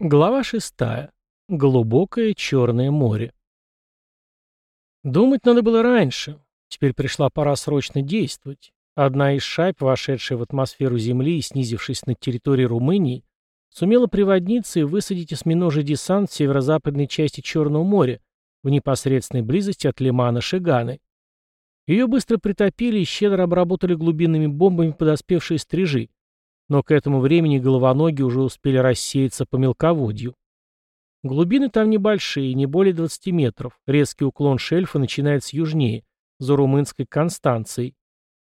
Глава шестая. Глубокое Черное море. Думать надо было раньше. Теперь пришла пора срочно действовать. Одна из шайб, вошедшая в атмосферу Земли и снизившись над территорией Румынии, сумела приводниться и высадить осьминожий десант в северо-западной части Черного моря, в непосредственной близости от лимана Шиганы. Ее быстро притопили и щедро обработали глубинными бомбами подоспевшие стрижи, но к этому времени головоногие уже успели рассеяться по мелководью. Глубины там небольшие, не более 20 метров. Резкий уклон шельфа начинается южнее, за румынской Констанцией.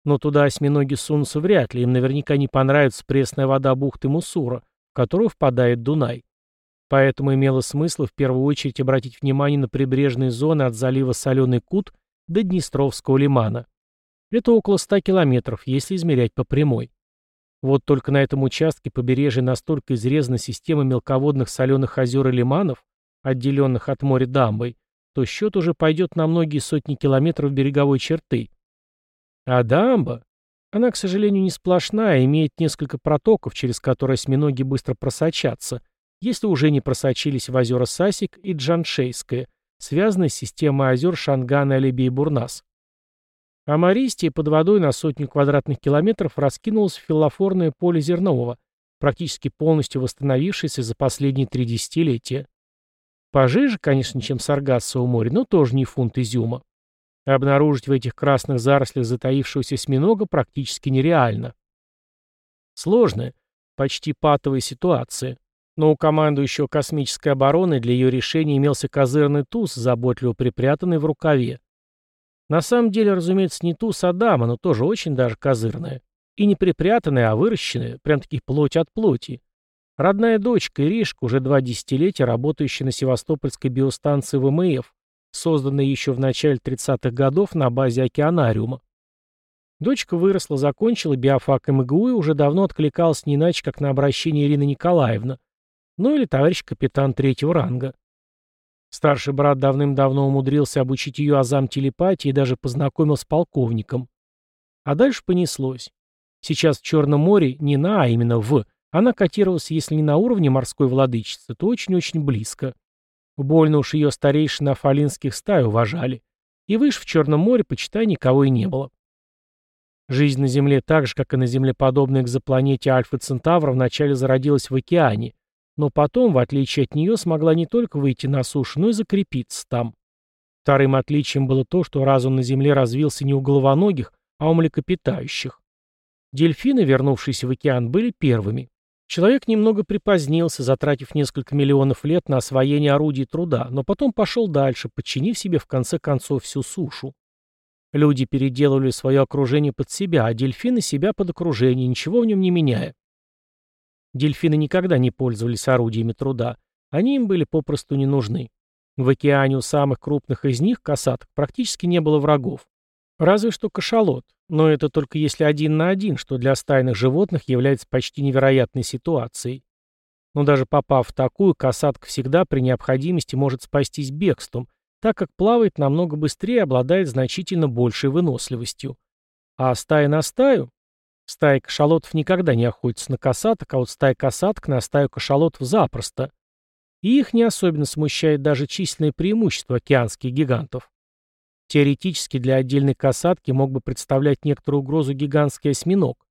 Но туда осьминоги сунутся вряд ли, им наверняка не понравится пресная вода бухты Мусура, в которую впадает Дунай. Поэтому имело смысл в первую очередь обратить внимание на прибрежные зоны от залива Соленый Кут до Днестровского лимана. Это около 100 километров, если измерять по прямой. Вот только на этом участке побережья настолько изрезана система мелководных соленых озер и лиманов, отделенных от моря дамбой, то счет уже пойдет на многие сотни километров береговой черты. А дамба? Она, к сожалению, не сплошная, имеет несколько протоков, через которые осьминоги быстро просочатся, если уже не просочились в озера Сасик и Джаншейское, связанные с системой озер Шанган и Алибей-Бурнас. А Мористия под водой на сотню квадратных километров раскинулось филофорное поле зернового, практически полностью восстановившееся за последние три десятилетия. Пожиже, конечно, чем Саргассово море, но тоже не фунт изюма. Обнаружить в этих красных зарослях затаившегося осьминога практически нереально. Сложная, почти патовая ситуация. Но у командующего космической обороны для ее решения имелся козырный туз, заботливо припрятанный в рукаве. На самом деле, разумеется, не ту Саддама, но тоже очень даже козырная. И не припрятанная, а выращенная, прям-таки плоть от плоти. Родная дочка Иришка, уже два десятилетия работающая на Севастопольской биостанции ВМФ, созданной еще в начале 30-х годов на базе океанариума. Дочка выросла, закончила биофак МГУ и уже давно откликалась не иначе, как на обращение Ирины Николаевна, ну или товарищ капитан третьего ранга. Старший брат давным-давно умудрился обучить ее азам телепатии и даже познакомил с полковником. А дальше понеслось. Сейчас в Черном море не на, а именно в, она котировалась, если не на уровне морской владычицы, то очень-очень близко. Больно уж ее старейшины афалинских стай уважали. И выше в Черном море, почитай, никого и не было. Жизнь на Земле так же, как и на землеподобной экзопланете Альфа Центавра, вначале зародилась в океане, но потом, в отличие от нее, смогла не только выйти на сушу, но и закрепиться там. Вторым отличием было то, что разум на Земле развился не у головоногих, а у млекопитающих. Дельфины, вернувшиеся в океан, были первыми. Человек немного припозднился, затратив несколько миллионов лет на освоение орудий труда, но потом пошел дальше, подчинив себе в конце концов всю сушу. Люди переделывали свое окружение под себя, а дельфины себя под окружение, ничего в нем не меняя. Дельфины никогда не пользовались орудиями труда. Они им были попросту не нужны. В океане у самых крупных из них, касаток, практически не было врагов. Разве что кашалот, но это только если один на один, что для стайных животных является почти невероятной ситуацией. Но даже попав в такую, касатка всегда при необходимости может спастись бегством, так как плавает намного быстрее и обладает значительно большей выносливостью. А стая на стаю Стая кашалотов никогда не охотится на касаток, а вот стая касаток на стаю кашалотов запросто. И их не особенно смущает даже численное преимущество океанских гигантов. Теоретически для отдельной касатки мог бы представлять некоторую угрозу гигантский осьминог,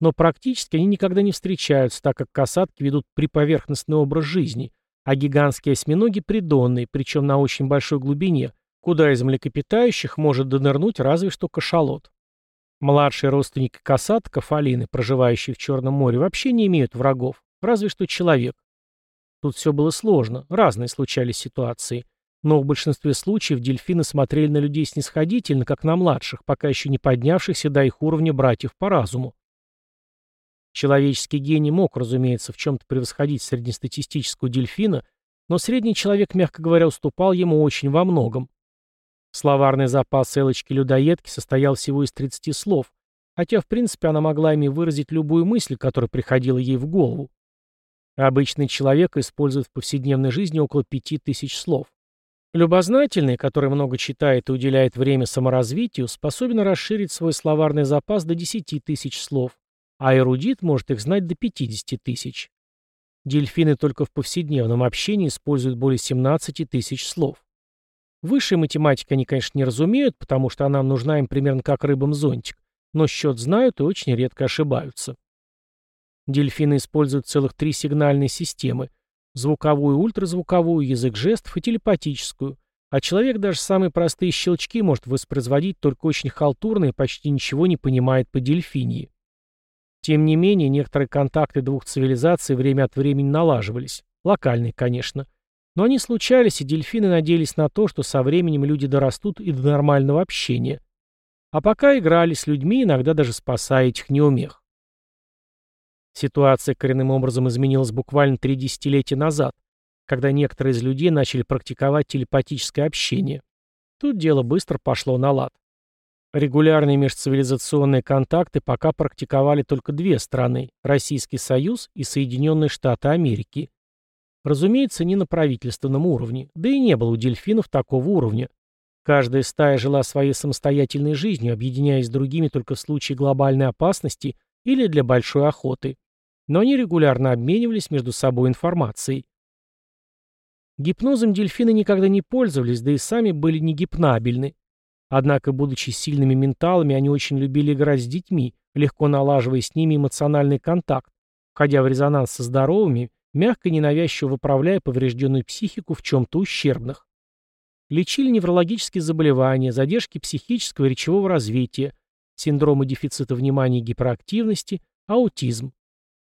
но практически они никогда не встречаются, так как касатки ведут приповерхностный образ жизни, а гигантские осьминоги придонные, причем на очень большой глубине, куда из млекопитающих может донырнуть разве что кашалот. Младшие родственники касатка, фалины, проживающие в Черном море, вообще не имеют врагов, разве что человек. Тут все было сложно, разные случались ситуации. Но в большинстве случаев дельфины смотрели на людей снисходительно, как на младших, пока еще не поднявшихся до их уровня братьев по разуму. Человеческий гений мог, разумеется, в чем-то превосходить среднестатистического дельфина, но средний человек, мягко говоря, уступал ему очень во многом. Словарный запас Элочки-людоедки состоял всего из 30 слов, хотя, в принципе, она могла ими выразить любую мысль, которая приходила ей в голову. Обычный человек использует в повседневной жизни около 5000 слов. Любознательный, который много читает и уделяет время саморазвитию, способен расширить свой словарный запас до 10 тысяч слов, а эрудит может их знать до 50 тысяч. Дельфины только в повседневном общении используют более 17 тысяч слов. Высшей математики они, конечно, не разумеют, потому что она нужна им примерно как рыбам зонтик, но счет знают и очень редко ошибаются. Дельфины используют целых три сигнальные системы – звуковую, ультразвуковую, язык жестов и телепатическую, а человек даже самые простые щелчки может воспроизводить только очень халтурно и почти ничего не понимает по дельфинии. Тем не менее, некоторые контакты двух цивилизаций время от времени налаживались. Локальные, конечно. Но они случались, и дельфины надеялись на то, что со временем люди дорастут и до нормального общения. А пока играли с людьми, иногда даже спасая этих неумех. Ситуация коренным образом изменилась буквально три десятилетия назад, когда некоторые из людей начали практиковать телепатическое общение. Тут дело быстро пошло на лад. Регулярные межцивилизационные контакты пока практиковали только две страны – Российский Союз и Соединенные Штаты Америки. Разумеется, не на правительственном уровне, да и не было у дельфинов такого уровня. Каждая стая жила своей самостоятельной жизнью, объединяясь с другими только в случае глобальной опасности или для большой охоты. Но они регулярно обменивались между собой информацией. Гипнозом дельфины никогда не пользовались, да и сами были не гипнабельны. Однако, будучи сильными менталами, они очень любили играть с детьми, легко налаживая с ними эмоциональный контакт, входя в резонанс со здоровыми, мягко и ненавязчиво выправляя поврежденную психику в чем-то ущербных. Лечили неврологические заболевания, задержки психического и речевого развития, синдромы дефицита внимания и гиперактивности, аутизм.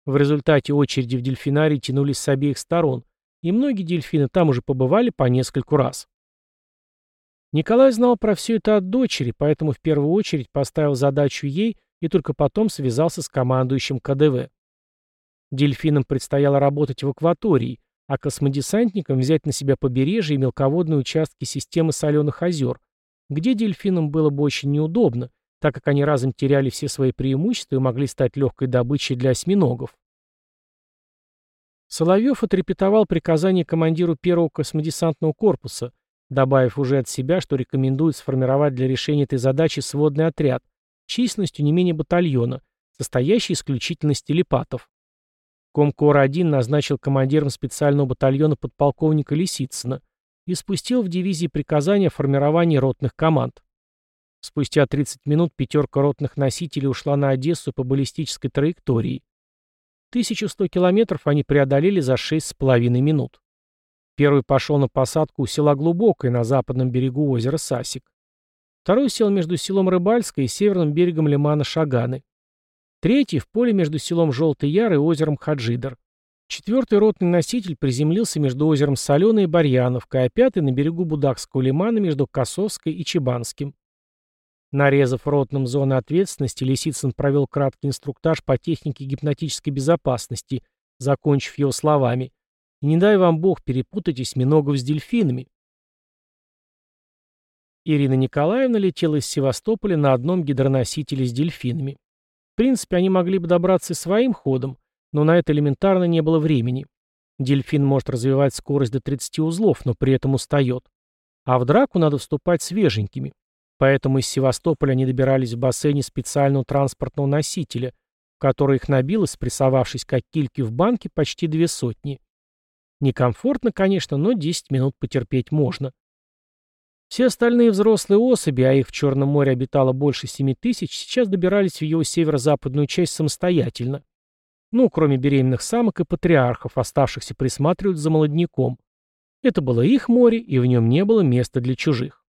В результате очереди в дельфинарий тянулись с обеих сторон, и многие дельфины там уже побывали по нескольку раз. Николай знал про все это от дочери, поэтому в первую очередь поставил задачу ей и только потом связался с командующим КДВ. Дельфинам предстояло работать в акватории, а космодесантникам взять на себя побережье и мелководные участки системы соленых озер, где дельфинам было бы очень неудобно, так как они разом теряли все свои преимущества и могли стать легкой добычей для осьминогов. Соловьев отрепетовал приказание командиру первого космодесантного корпуса, добавив уже от себя, что рекомендует сформировать для решения этой задачи сводный отряд численностью не менее батальона, состоящий исключительно из телепатов. Комкор-1 назначил командиром специального батальона подполковника Лисицына и спустил в дивизии приказание о формировании ротных команд. Спустя 30 минут пятерка ротных носителей ушла на Одессу по баллистической траектории. 1100 километров они преодолели за 6,5 минут. Первый пошел на посадку у села Глубокое на западном берегу озера Сасик. Второй сел между селом Рыбальское и северным берегом лимана Шаганы. Третий в поле между селом Желтый Яр и озером Хаджидер. Четвертый ротный носитель приземлился между озером Соленое и Барьяновка, а пятый на берегу Будакского лимана между Косовской и Чебанским. Нарезав ротным зоны ответственности, Лисицын провел краткий инструктаж по технике гипнотической безопасности, закончив его словами не дай вам Бог перепутать осьминогов с дельфинами. Ирина Николаевна летела из Севастополя на одном гидроносителе с дельфинами. Принципе, они могли бы добраться своим ходом, но на это элементарно не было времени. Дельфин может развивать скорость до 30 узлов, но при этом устает. А в драку надо вступать свеженькими. Поэтому из Севастополя они добирались в бассейне специального транспортного носителя, который их набилось, спрессовавшись как кильки в банке, почти две сотни. Некомфортно, конечно, но 10 минут потерпеть можно. Все остальные взрослые особи, а их в Черном море обитало больше 7 тысяч, сейчас добирались в его северо-западную часть самостоятельно. Ну, кроме беременных самок и патриархов, оставшихся присматривать за молодняком. Это было их море, и в нем не было места для чужих.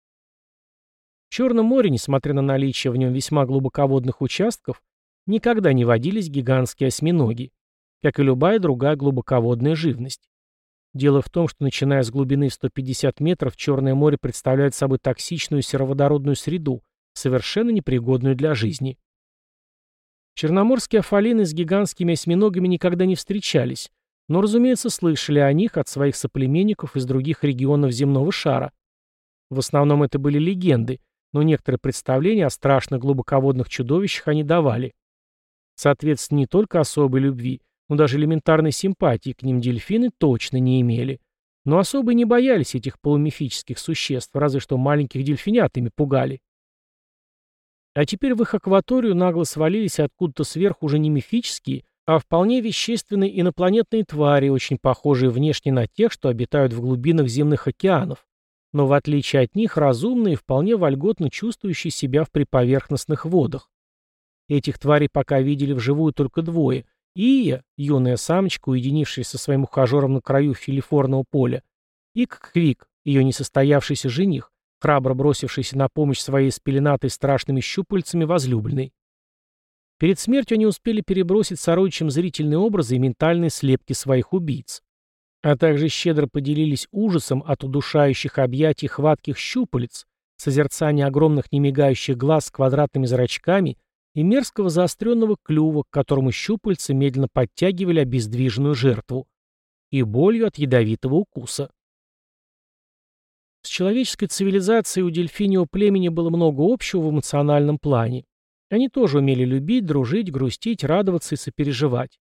В Черном море, несмотря на наличие в нем весьма глубоководных участков, никогда не водились гигантские осьминоги, как и любая другая глубоководная живность. Дело в том, что начиная с глубины в 150 метров, Черное море представляет собой токсичную сероводородную среду, совершенно непригодную для жизни. Черноморские афалины с гигантскими осьминогами никогда не встречались, но, разумеется, слышали о них от своих соплеменников из других регионов земного шара. В основном это были легенды, но некоторые представления о страшных глубоководных чудовищах они давали. Соответственно, не только особой любви, но даже элементарной симпатии к ним дельфины точно не имели. Но особо не боялись этих полумифических существ, разве что маленьких дельфинят ими пугали. А теперь в их акваторию нагло свалились откуда-то сверху уже не мифические, а вполне вещественные инопланетные твари, очень похожие внешне на тех, что обитают в глубинах земных океанов, но в отличие от них разумные и вполне вольготно чувствующие себя в приповерхностных водах. Этих тварей пока видели вживую только двое. Ия, юная самочка, уединившаяся со своим ухажером на краю филифорного поля, и Квик, ее несостоявшийся жених, храбро бросившийся на помощь своей спеленатой страшными щупальцами возлюбленной. Перед смертью они успели перебросить сородичам зрительные образы и ментальные слепки своих убийц. А также щедро поделились ужасом от удушающих объятий хватких щупалец, созерцания огромных немигающих глаз с квадратными зрачками и мерзкого заостренного клюва, к которому щупальца медленно подтягивали обездвиженную жертву, и болью от ядовитого укуса. С человеческой цивилизацией у дельфинио племени было много общего в эмоциональном плане. Они тоже умели любить, дружить, грустить, радоваться и сопереживать.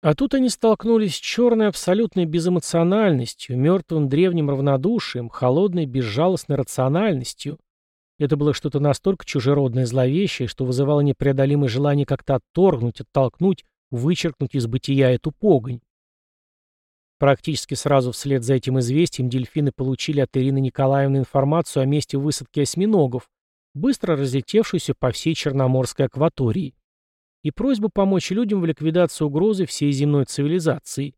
А тут они столкнулись с черной абсолютной безэмоциональностью, мертвым древним равнодушием, холодной безжалостной рациональностью. Это было что-то настолько чужеродное и зловещее, что вызывало непреодолимое желание как-то отторгнуть, оттолкнуть, вычеркнуть из бытия эту погонь. Практически сразу вслед за этим известием дельфины получили от Ирины Николаевны информацию о месте высадки осьминогов, быстро разлетевшуюся по всей Черноморской акватории, и просьбу помочь людям в ликвидации угрозы всей земной цивилизации.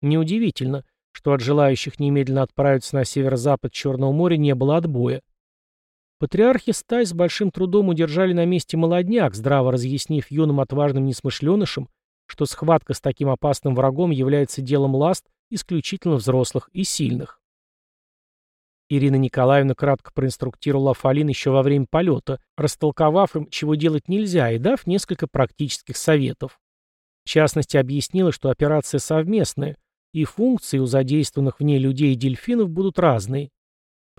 Неудивительно, что от желающих немедленно отправиться на северо-запад Черного моря не было отбоя. Патриархи стай с большим трудом удержали на месте молодняк, здраво разъяснив юным отважным несмышленышам, что схватка с таким опасным врагом является делом ласт исключительно взрослых и сильных. Ирина Николаевна кратко проинструктировала Фалин еще во время полета, растолковав им, чего делать нельзя, и дав несколько практических советов. В частности, объяснила, что операция совместная, и функции у задействованных в ней людей и дельфинов будут разные.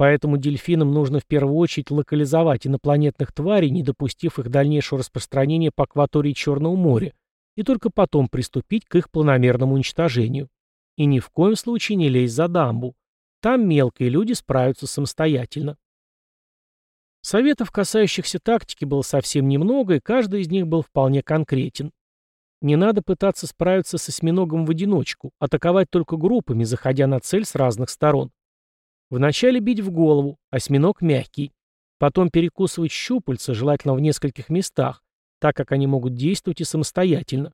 Поэтому дельфинам нужно в первую очередь локализовать инопланетных тварей, не допустив их дальнейшего распространения по акватории Черного моря, и только потом приступить к их планомерному уничтожению. И ни в коем случае не лезть за дамбу. Там мелкие люди справятся самостоятельно. Советов, касающихся тактики, было совсем немного, и каждый из них был вполне конкретен. Не надо пытаться справиться с осьминогом в одиночку, атаковать только группами, заходя на цель с разных сторон. Вначале бить в голову, осьминог мягкий. Потом перекусывать щупальца, желательно в нескольких местах, так как они могут действовать и самостоятельно.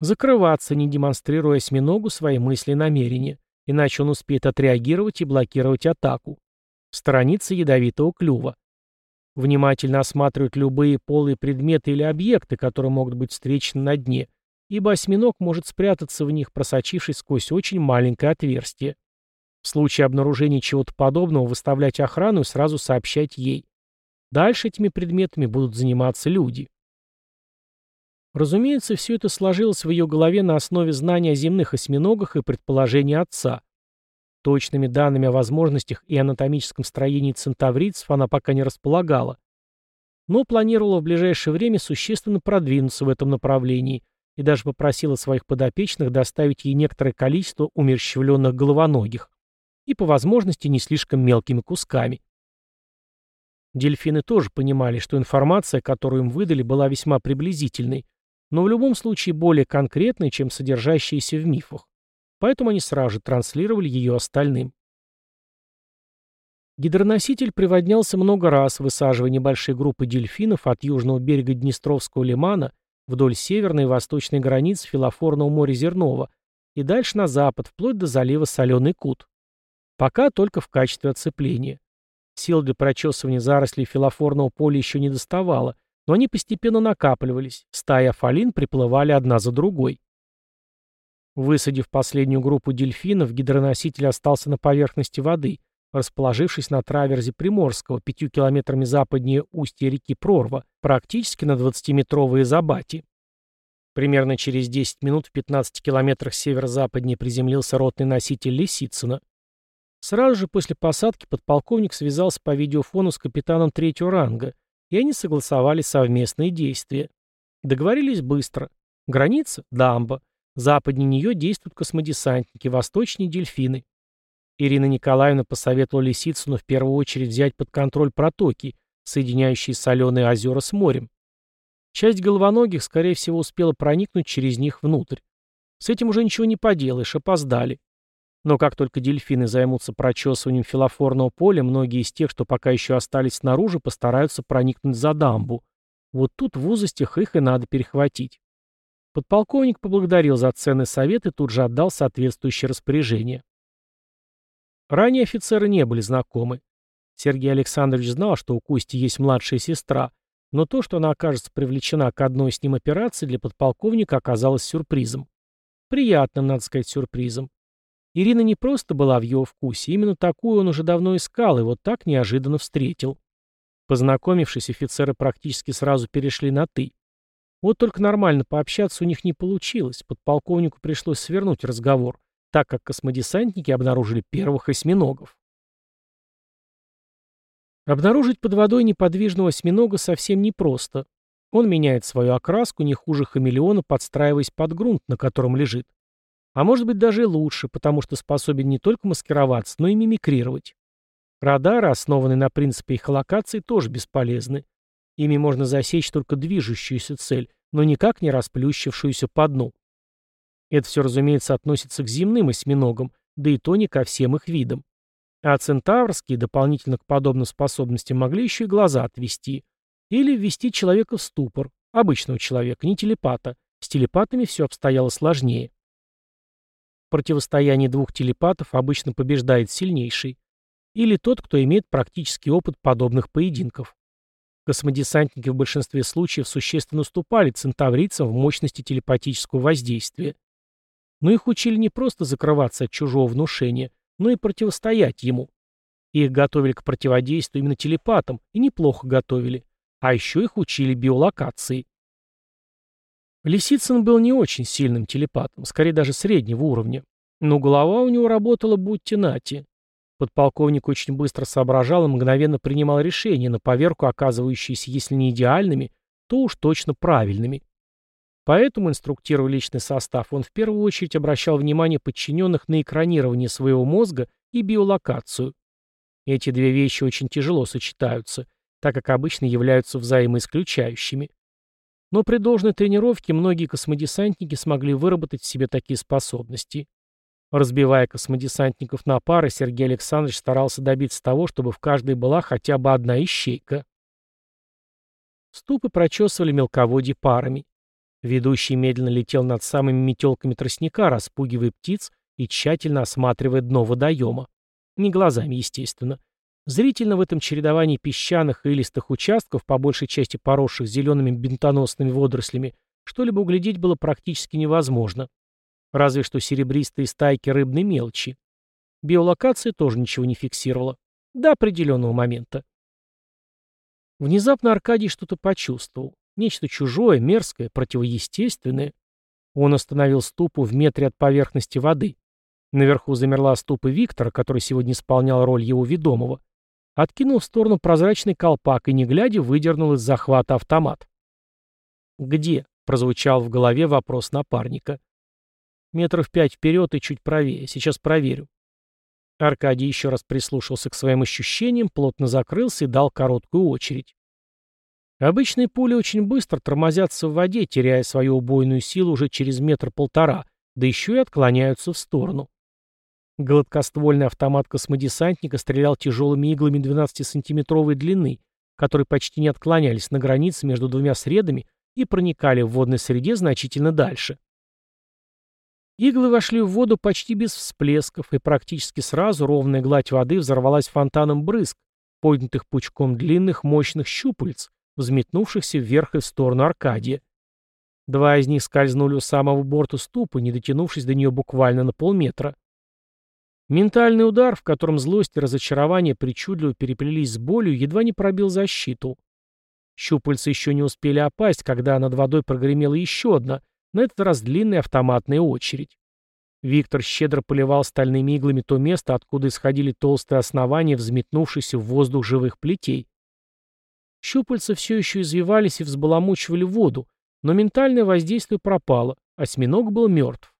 Закрываться, не демонстрируя осьминогу свои мысли и намерения иначе он успеет отреагировать и блокировать атаку. Сторониться ядовитого клюва. Внимательно осматривать любые полые предметы или объекты, которые могут быть встречены на дне, ибо осьминог может спрятаться в них, просочившись сквозь очень маленькое отверстие. В случае обнаружения чего-то подобного выставлять охрану и сразу сообщать ей. Дальше этими предметами будут заниматься люди. Разумеется, все это сложилось в ее голове на основе знания о земных осьминогах и предположений отца. Точными данными о возможностях и анатомическом строении центаврийцев она пока не располагала. Но планировала в ближайшее время существенно продвинуться в этом направлении и даже попросила своих подопечных доставить ей некоторое количество умерщвленных головоногих и по возможности не слишком мелкими кусками. Дельфины тоже понимали, что информация, которую им выдали, была весьма приблизительной, но в любом случае более конкретной, чем содержащиеся в мифах. Поэтому они сразу же транслировали ее остальным. Гидроноситель приводнялся много раз, высаживая небольшие группы дельфинов от южного берега Днестровского лимана вдоль северной и восточной границ Филофорного моря Зернова и дальше на запад, вплоть до залива Соленый Кут. Пока только в качестве оцепления. Сил для прочесывания зарослей филофорного поля еще не доставало, но они постепенно накапливались, стаи афалин приплывали одна за другой. Высадив последнюю группу дельфинов, гидроноситель остался на поверхности воды, расположившись на траверзе Приморского, пятью километрами западнее устья реки Прорва, практически на 20-метровые забати. Примерно через 10 минут в 15 километрах северо-западнее приземлился ротный носитель Лисицына. Сразу же после посадки подполковник связался по видеофону с капитаном третьего ранга, и они согласовали совместные действия. Договорились быстро. Граница – дамба. Западнее нее действуют космодесантники, восточнее – дельфины. Ирина Николаевна посоветовала Лисицыну в первую очередь взять под контроль протоки, соединяющие соленые озера с морем. Часть головоногих, скорее всего, успела проникнуть через них внутрь. С этим уже ничего не поделаешь, опоздали. Но как только дельфины займутся прочесыванием филофорного поля, многие из тех, что пока еще остались снаружи, постараются проникнуть за дамбу. Вот тут в узостях их и надо перехватить. Подполковник поблагодарил за ценный совет и тут же отдал соответствующее распоряжение. Ранее офицеры не были знакомы. Сергей Александрович знал, что у Кости есть младшая сестра, но то, что она окажется привлечена к одной с ним операции, для подполковника оказалось сюрпризом. Приятным, надо сказать, сюрпризом. Ирина не просто была в его вкусе, именно такую он уже давно искал и вот так неожиданно встретил. Познакомившись, офицеры практически сразу перешли на «ты». Вот только нормально пообщаться у них не получилось, подполковнику пришлось свернуть разговор, так как космодесантники обнаружили первых осьминогов. Обнаружить под водой неподвижного осьминога совсем непросто. Он меняет свою окраску не хуже хамелеона, подстраиваясь под грунт, на котором лежит. А может быть даже лучше, потому что способен не только маскироваться, но и мимикрировать. Радары, основанные на принципе эхолокации, тоже бесполезны. Ими можно засечь только движущуюся цель, но никак не расплющившуюся по дну. Это все, разумеется, относится к земным осьминогам, да и то не ко всем их видам. А центаврские, дополнительно к подобным способностям, могли еще и глаза отвести. Или ввести человека в ступор. Обычного человека, не телепата. С телепатами все обстояло сложнее. Противостоянии двух телепатов обычно побеждает сильнейший. Или тот, кто имеет практический опыт подобных поединков. Космодесантники в большинстве случаев существенно уступали центаврийцам в мощности телепатического воздействия. Но их учили не просто закрываться от чужого внушения, но и противостоять ему. Их готовили к противодействию именно телепатам, и неплохо готовили. А еще их учили биолокации. Лисицын был не очень сильным телепатом, скорее даже среднего уровня. Но голова у него работала будьте нати. Подполковник очень быстро соображал и мгновенно принимал решения, на поверку оказывающиеся, если не идеальными, то уж точно правильными. Поэтому, инструктируя личный состав, он в первую очередь обращал внимание подчиненных на экранирование своего мозга и биолокацию. Эти две вещи очень тяжело сочетаются, так как обычно являются взаимоисключающими. Но при должной тренировке многие космодесантники смогли выработать в себе такие способности. Разбивая космодесантников на пары, Сергей Александрович старался добиться того, чтобы в каждой была хотя бы одна ищейка. Ступы прочесывали мелководье парами. Ведущий медленно летел над самыми метелками тростника, распугивая птиц и тщательно осматривая дно водоема. Не глазами, естественно. Зрительно в этом чередовании песчаных и листых участков, по большей части поросших зелеными бентоносными водорослями, что-либо углядеть было практически невозможно. Разве что серебристые стайки рыбной мелочи. Биолокация тоже ничего не фиксировала. До определенного момента. Внезапно Аркадий что-то почувствовал. Нечто чужое, мерзкое, противоестественное. Он остановил ступу в метре от поверхности воды. Наверху замерла ступа Виктора, который сегодня исполнял роль его ведомого. Откинул в сторону прозрачный колпак и, не глядя, выдернул из захвата автомат. «Где?» — прозвучал в голове вопрос напарника. Метров пять вперед и чуть правее. Сейчас проверю. Аркадий еще раз прислушался к своим ощущениям, плотно закрылся и дал короткую очередь. Обычные пули очень быстро тормозятся в воде, теряя свою убойную силу уже через метр-полтора, да еще и отклоняются в сторону. Гладкоствольный автомат космодесантника стрелял тяжелыми иглами 12-сантиметровой длины, которые почти не отклонялись на границе между двумя средами и проникали в водной среде значительно дальше. Иглы вошли в воду почти без всплесков, и практически сразу ровная гладь воды взорвалась фонтаном брызг, поднятых пучком длинных мощных щупальц, взметнувшихся вверх и в сторону Аркадия. Два из них скользнули у самого борта ступы, не дотянувшись до нее буквально на полметра. Ментальный удар, в котором злость и разочарование причудливо переплелись с болью, едва не пробил защиту. Щупальца еще не успели опасть, когда над водой прогремела еще одна, на этот раз длинная автоматная очередь. Виктор щедро поливал стальными иглами то место, откуда исходили толстые основания взметнувшихся в воздух живых плетей. Щупальца все еще извивались и взбаламучивали воду, но ментальное воздействие пропало, осьминог был мертв.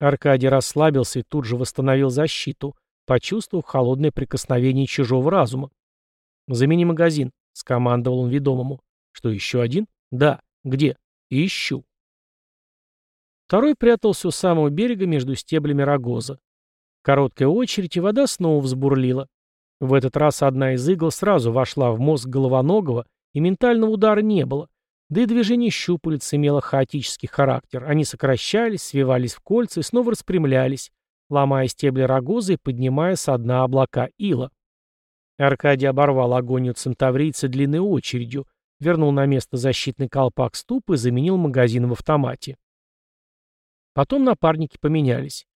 Аркадий расслабился и тут же восстановил защиту, почувствовав холодное прикосновение чужого разума. «Замени магазин», — скомандовал он ведомому. Что, еще один? Да. Где? Ищу. Второй прятался у самого берега между стеблями рогоза. Короткая очередь, и вода снова взбурлила. В этот раз одна из игл сразу вошла в мозг головоногого, и ментального удара не было. Да и движение щупалец имело хаотический характер. Они сокращались, свивались в кольца и снова распрямлялись, ломая стебли рогоза и поднимая со дна облака ила. Аркадий оборвал агонию центаврийца длинной очередью, вернул на место защитный колпак ступ и заменил магазин в автомате. Потом напарники поменялись.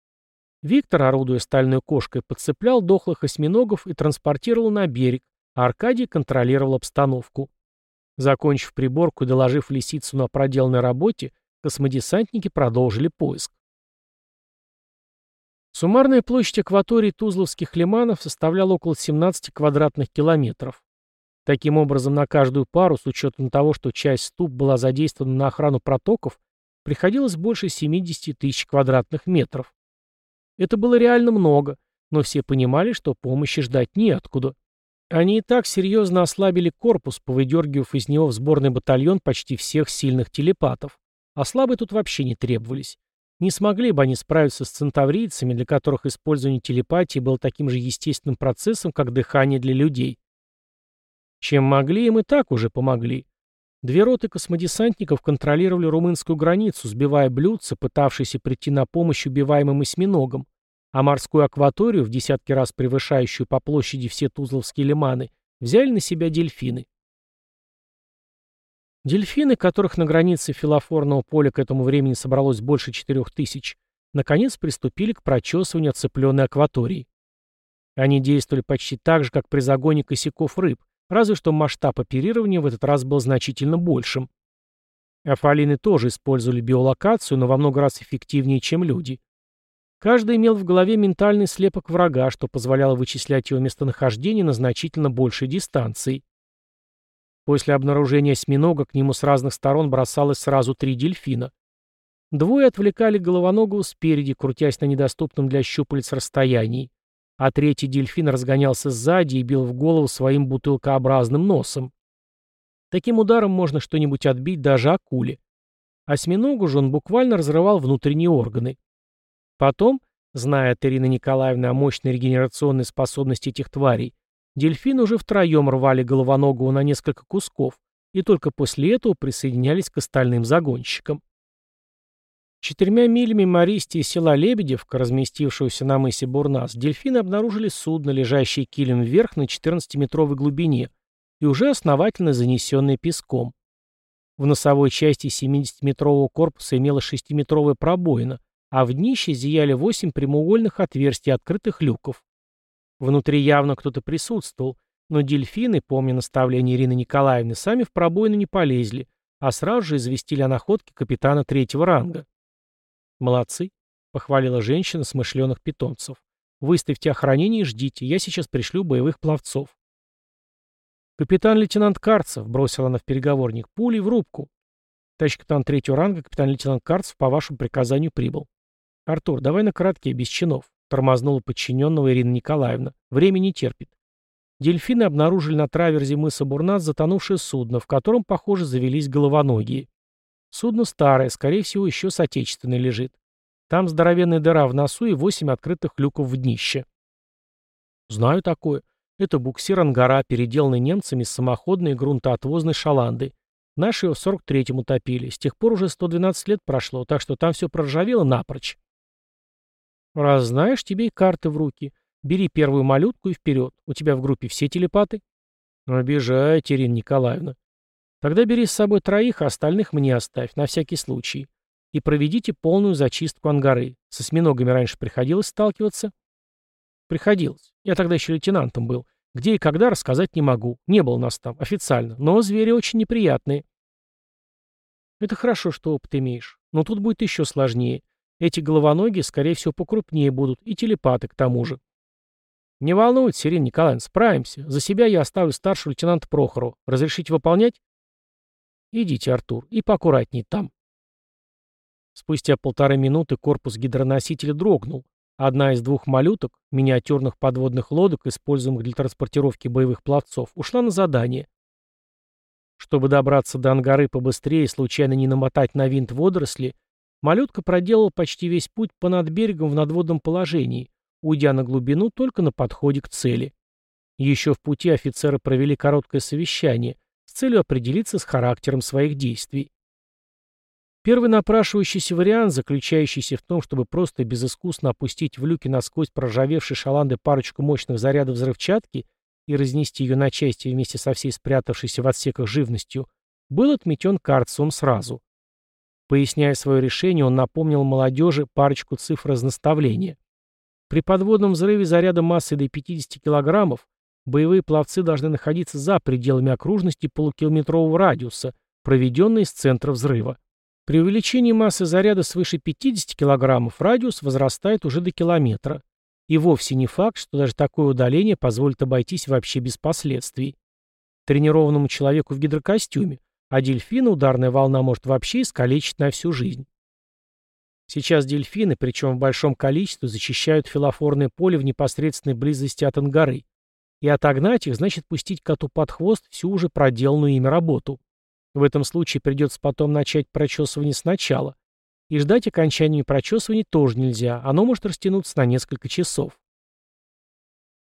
Виктор, орудуя стальной кошкой, подцеплял дохлых осьминогов и транспортировал на берег, а Аркадий контролировал обстановку. Закончив приборку и доложив лисицу на проделанной работе, космодесантники продолжили поиск. Суммарная площадь акватории Тузловских лиманов составляла около 17 квадратных километров. Таким образом, на каждую пару, с учетом того, что часть ступ была задействована на охрану протоков, приходилось больше 70 тысяч квадратных метров. Это было реально много, но все понимали, что помощи ждать неоткуда. Они и так серьезно ослабили корпус, повыдергивав из него в сборный батальон почти всех сильных телепатов. А слабые тут вообще не требовались. Не смогли бы они справиться с центаврийцами, для которых использование телепатии было таким же естественным процессом, как дыхание для людей. Чем могли, им и так уже помогли. Две роты космодесантников контролировали румынскую границу, сбивая блюдца, пытавшиеся прийти на помощь убиваемым осьминогам, а морскую акваторию, в десятки раз превышающую по площади все Тузловские лиманы, взяли на себя дельфины. Дельфины, которых на границе филофорного поля к этому времени собралось больше четырех тысяч, наконец приступили к прочесыванию оцепленной акватории. Они действовали почти так же, как при загоне косяков рыб, разве что масштаб оперирования в этот раз был значительно большим. Афалины тоже использовали биолокацию, но во много раз эффективнее, чем люди. Каждый имел в голове ментальный слепок врага, что позволяло вычислять его местонахождение на значительно большей дистанции. После обнаружения осьминога к нему с разных сторон бросалось сразу три дельфина. Двое отвлекали головоногого спереди, крутясь на недоступном для щупалец расстоянии а третий дельфин разгонялся сзади и бил в голову своим бутылкообразным носом. Таким ударом можно что-нибудь отбить даже акуле. Осьминогу же он буквально разрывал внутренние органы. Потом, зная от Ирины Николаевны о мощной регенерационной способности этих тварей, дельфины уже втроем рвали головоногого на несколько кусков и только после этого присоединялись к остальным загонщикам. Четырьмя милями мористи из села Лебедевка, разместившегося на мысе Бурнас, дельфины обнаружили судно, лежащее килем вверх на 14-метровой глубине и уже основательно занесенное песком. В носовой части 70-метрового корпуса имела 6-метровая пробоина, а в днище зияли 8 прямоугольных отверстий открытых люков. Внутри явно кто-то присутствовал, но дельфины, помня наставление Ирины Николаевны, сами в пробоину не полезли, а сразу же известили о находке капитана третьего ранга. «Молодцы», — похвалила женщина смышленых питомцев. «Выставьте охранение и ждите, я сейчас пришлю боевых пловцов». «Капитан-лейтенант Карцев», — бросила она в переговорник, — «пули в рубку». «Товарищ капитан третьего ранга, капитан-лейтенант Карцев по вашему приказанию прибыл». «Артур, давай на коротке, без чинов», — тормознула подчиненного Ирина Николаевна. «Время не терпит». Дельфины обнаружили на траверзе мыса Бурнат затонувшее судно, в котором, похоже, завелись головоногие. Судно старое, скорее всего, еще с отечественной лежит. Там здоровенная дыра в носу и восемь открытых люков в днище. Знаю такое. Это буксир «Ангара», переделанный немцами с самоходной грунтоотвозной шаланды. Наши его в 43-м утопили. С тех пор уже 112 лет прошло, так что там все проржавело напрочь. Раз знаешь, тебе и карты в руки. Бери первую малютку и вперед. У тебя в группе все телепаты? Обижаете, Ирина Николаевна. Тогда бери с собой троих, а остальных мне оставь, на всякий случай. И проведите полную зачистку ангары. С осьминогами раньше приходилось сталкиваться? Приходилось. Я тогда еще лейтенантом был. Где и когда рассказать не могу. Не было нас там, официально. Но звери очень неприятные. Это хорошо, что опыт имеешь. Но тут будет еще сложнее. Эти головоногие, скорее всего, покрупнее будут. И телепаты к тому же. Не волнуйтесь, Ирина Николаевна, справимся. За себя я оставлю старшего лейтенанта Прохору. Разрешите выполнять? «Идите, Артур, и поаккуратней там». Спустя полторы минуты корпус гидроносителя дрогнул. Одна из двух малюток, миниатюрных подводных лодок, используемых для транспортировки боевых пловцов, ушла на задание. Чтобы добраться до ангары побыстрее и случайно не намотать на винт водоросли, малютка проделал почти весь путь по над берегом в надводном положении, уйдя на глубину только на подходе к цели. Еще в пути офицеры провели короткое совещание с целью определиться с характером своих действий. Первый напрашивающийся вариант, заключающийся в том, чтобы просто безыскусно опустить в люки насквозь проржавевшей шаланды парочку мощных зарядов взрывчатки и разнести ее на части вместе со всей спрятавшейся в отсеках живностью, был отметен Карцевым сразу. Поясняя свое решение, он напомнил молодежи парочку цифр разнаставления. При подводном взрыве заряда массой до 50 килограммов боевые пловцы должны находиться за пределами окружности полукилометрового радиуса, проведенной из центра взрыва. При увеличении массы заряда свыше 50 килограммов радиус возрастает уже до километра. И вовсе не факт, что даже такое удаление позволит обойтись вообще без последствий. Тренированному человеку в гидрокостюме, а дельфина ударная волна может вообще искалечить на всю жизнь. Сейчас дельфины, причем в большом количестве, защищают филофорное поле в непосредственной близости от ангары. И отогнать их значит пустить коту под хвост всю уже проделанную ими работу. В этом случае придется потом начать прочесывание сначала, и ждать окончания прочесывания тоже нельзя, оно может растянуться на несколько часов.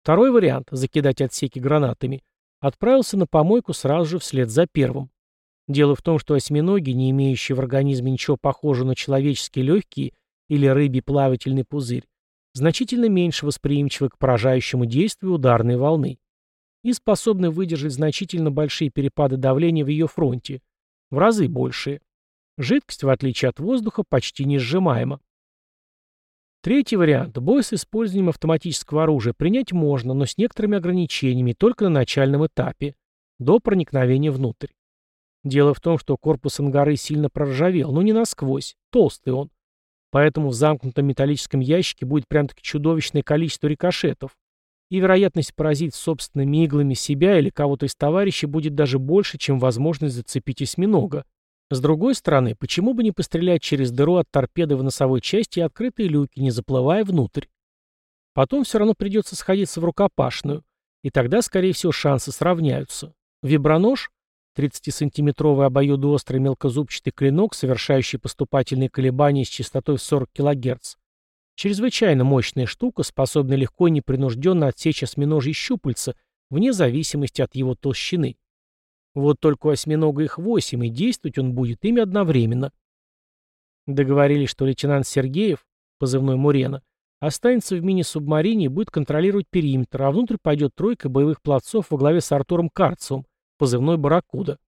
Второй вариант – закидать отсеки гранатами – отправился на помойку сразу же вслед за первым. Дело в том, что осьминоги, не имеющие в организме ничего похожего на человеческие легкие или рыбий плавательный пузырь, значительно меньше восприимчивы к поражающему действию ударной волны и способны выдержать значительно большие перепады давления в ее фронте, в разы большие. Жидкость, в отличие от воздуха, почти не сжимаема. Третий вариант. Бой с использованием автоматического оружия принять можно, но с некоторыми ограничениями, только на начальном этапе, до проникновения внутрь. Дело в том, что корпус ангары сильно проржавел, но не насквозь, толстый он. Поэтому в замкнутом металлическом ящике будет прям-таки чудовищное количество рикошетов. И вероятность поразить собственными иглами себя или кого-то из товарищей будет даже больше, чем возможность зацепить осьминога. С другой стороны, почему бы не пострелять через дыру от торпеды в носовой части и открытые люки, не заплывая внутрь? Потом все равно придется сходиться в рукопашную, и тогда, скорее всего, шансы сравняются. Вибронож, 30-сантиметровый обоюдоострый мелкозубчатый клинок, совершающий поступательные колебания с частотой в 40 кГц, чрезвычайно мощная штука, способная легко и непринужденно отсечь осьминожьи щупальца, вне зависимости от его толщины. Вот только у осьминога их восемь, и действовать он будет ими одновременно. Договорились, что лейтенант Сергеев, позывной Мурена, останется в мини-субмарине и будет контролировать периметр, а внутрь пойдет тройка боевых пловцов во главе с Артуром Карцевым, позывной Барракуда.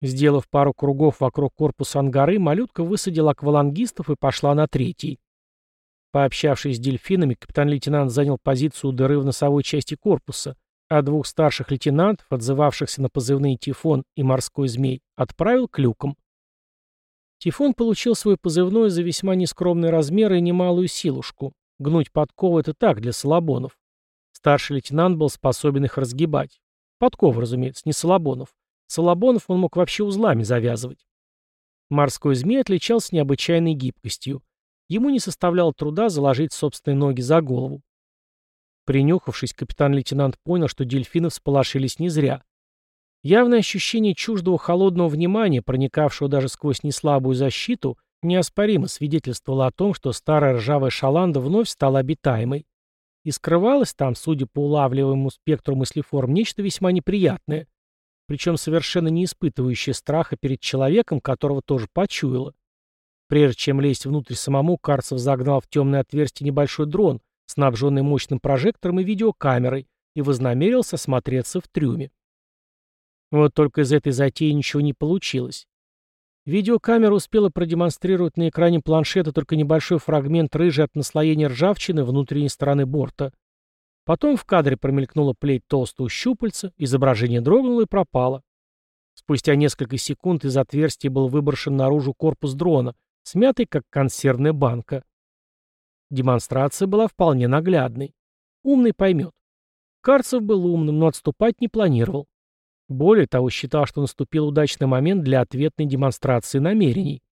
Сделав пару кругов вокруг корпуса ангары, малютка высадила аквалангистов и пошла на третий. Пообщавшись с дельфинами, капитан-лейтенант занял позицию у дыры в носовой части корпуса, а двух старших лейтенантов, отзывавшихся на позывные «Тифон» и «Морской змей», отправил к люкам. Тифон получил свой позывной за весьма нескромные размеры и немалую силушку. Гнуть подковы — это так, для салабонов. Старший лейтенант был способен их разгибать. Подковы, разумеется, не салабонов. Салабонов он мог вообще узлами завязывать. Морской змей отличался необычайной гибкостью. Ему не составляло труда заложить собственные ноги за голову. Принюхавшись, капитан-лейтенант понял, что дельфины всполошились не зря. Явное ощущение чуждого холодного внимания, проникавшего даже сквозь неслабую защиту, неоспоримо свидетельствовало о том, что старая ржавая шаланда вновь стала обитаемой. И скрывалось там, судя по улавливаемому спектру мыслеформ, нечто весьма неприятное, причем совершенно не испытывающее страха перед человеком, которого тоже почуяло. Прежде чем лезть внутрь самому, Карцев загнал в темное отверстие небольшой дрон, снабженный мощным прожектором и видеокамерой, и вознамерился смотреться в трюме. Вот только из этой затеи ничего не получилось. Видеокамера успела продемонстрировать на экране планшета только небольшой фрагмент рыжей от наслоения ржавчины внутренней стороны борта. Потом в кадре промелькнула плеть толстого щупальца, изображение дрогнуло и пропало. Спустя несколько секунд из отверстия был выброшен наружу корпус дрона, смятый как консервная банка. Демонстрация была вполне наглядной. Умный поймет. Карцев был умным, но отступать не планировал. Более того, считал, что наступил удачный момент для ответной демонстрации намерений.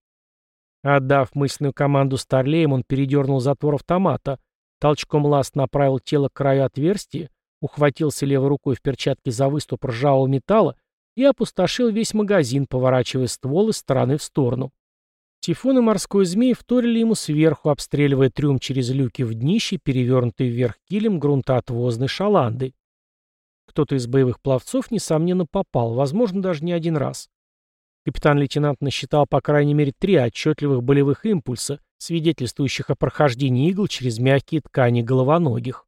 Отдав мысленную команду Старлеем, он передернул затвор автомата, толчком ласт направил тело к краю отверстия, ухватился левой рукой в перчатке за выступ ржавого металла и опустошил весь магазин, поворачивая ствол из стороны в сторону. Тифон и морской змей вторили ему сверху, обстреливая трюм через люки в днище, перевернутый вверх килем грунтоотвозной шаланды. Кто-то из боевых пловцов, несомненно, попал, возможно, даже не один раз. Капитан-лейтенант насчитал по крайней мере три отчетливых болевых импульса, свидетельствующих о прохождении игл через мягкие ткани головоногих.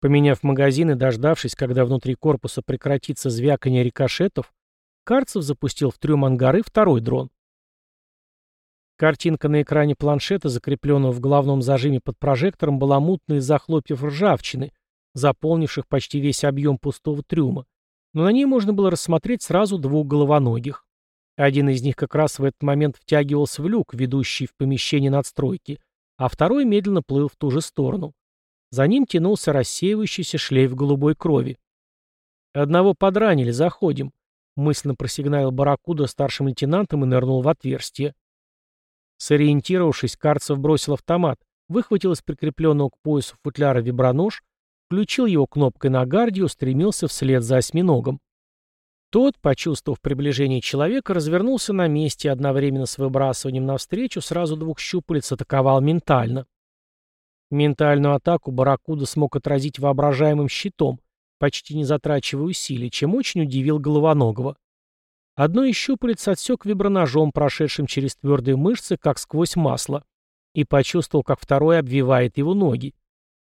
Поменяв магазин и дождавшись, когда внутри корпуса прекратится звяканье рикошетов, Карцев запустил в трюм ангары второй дрон. Картинка на экране планшета, закрепленного в главном зажиме под прожектором, была мутной из захлопьев ржавчины, заполнивших почти весь объем пустого трюма, но на ней можно было рассмотреть сразу двух головоногих. Один из них как раз в этот момент втягивался в люк, ведущий в помещение надстройки, а второй медленно плыл в ту же сторону. За ним тянулся рассеивающийся шлейф голубой крови. «Одного подранили, заходим», — мысленно просигналил Баракуда старшим лейтенантом и нырнул в отверстие. Сориентировавшись, Карцев бросил автомат, выхватил из прикрепленного к поясу футляра вибронож, включил его кнопкой на гарде и устремился вслед за осьминогом. Тот, почувствовав приближение человека, развернулся на месте и одновременно с выбрасыванием навстречу сразу двух щупалец атаковал ментально. Ментальную атаку Баракуда смог отразить воображаемым щитом, почти не затрачивая усилий, чем очень удивил Головоногого. Одно из щупалец отсек виброножом, прошедшим через твердые мышцы, как сквозь масло, и почувствовал, как второй обвивает его ноги.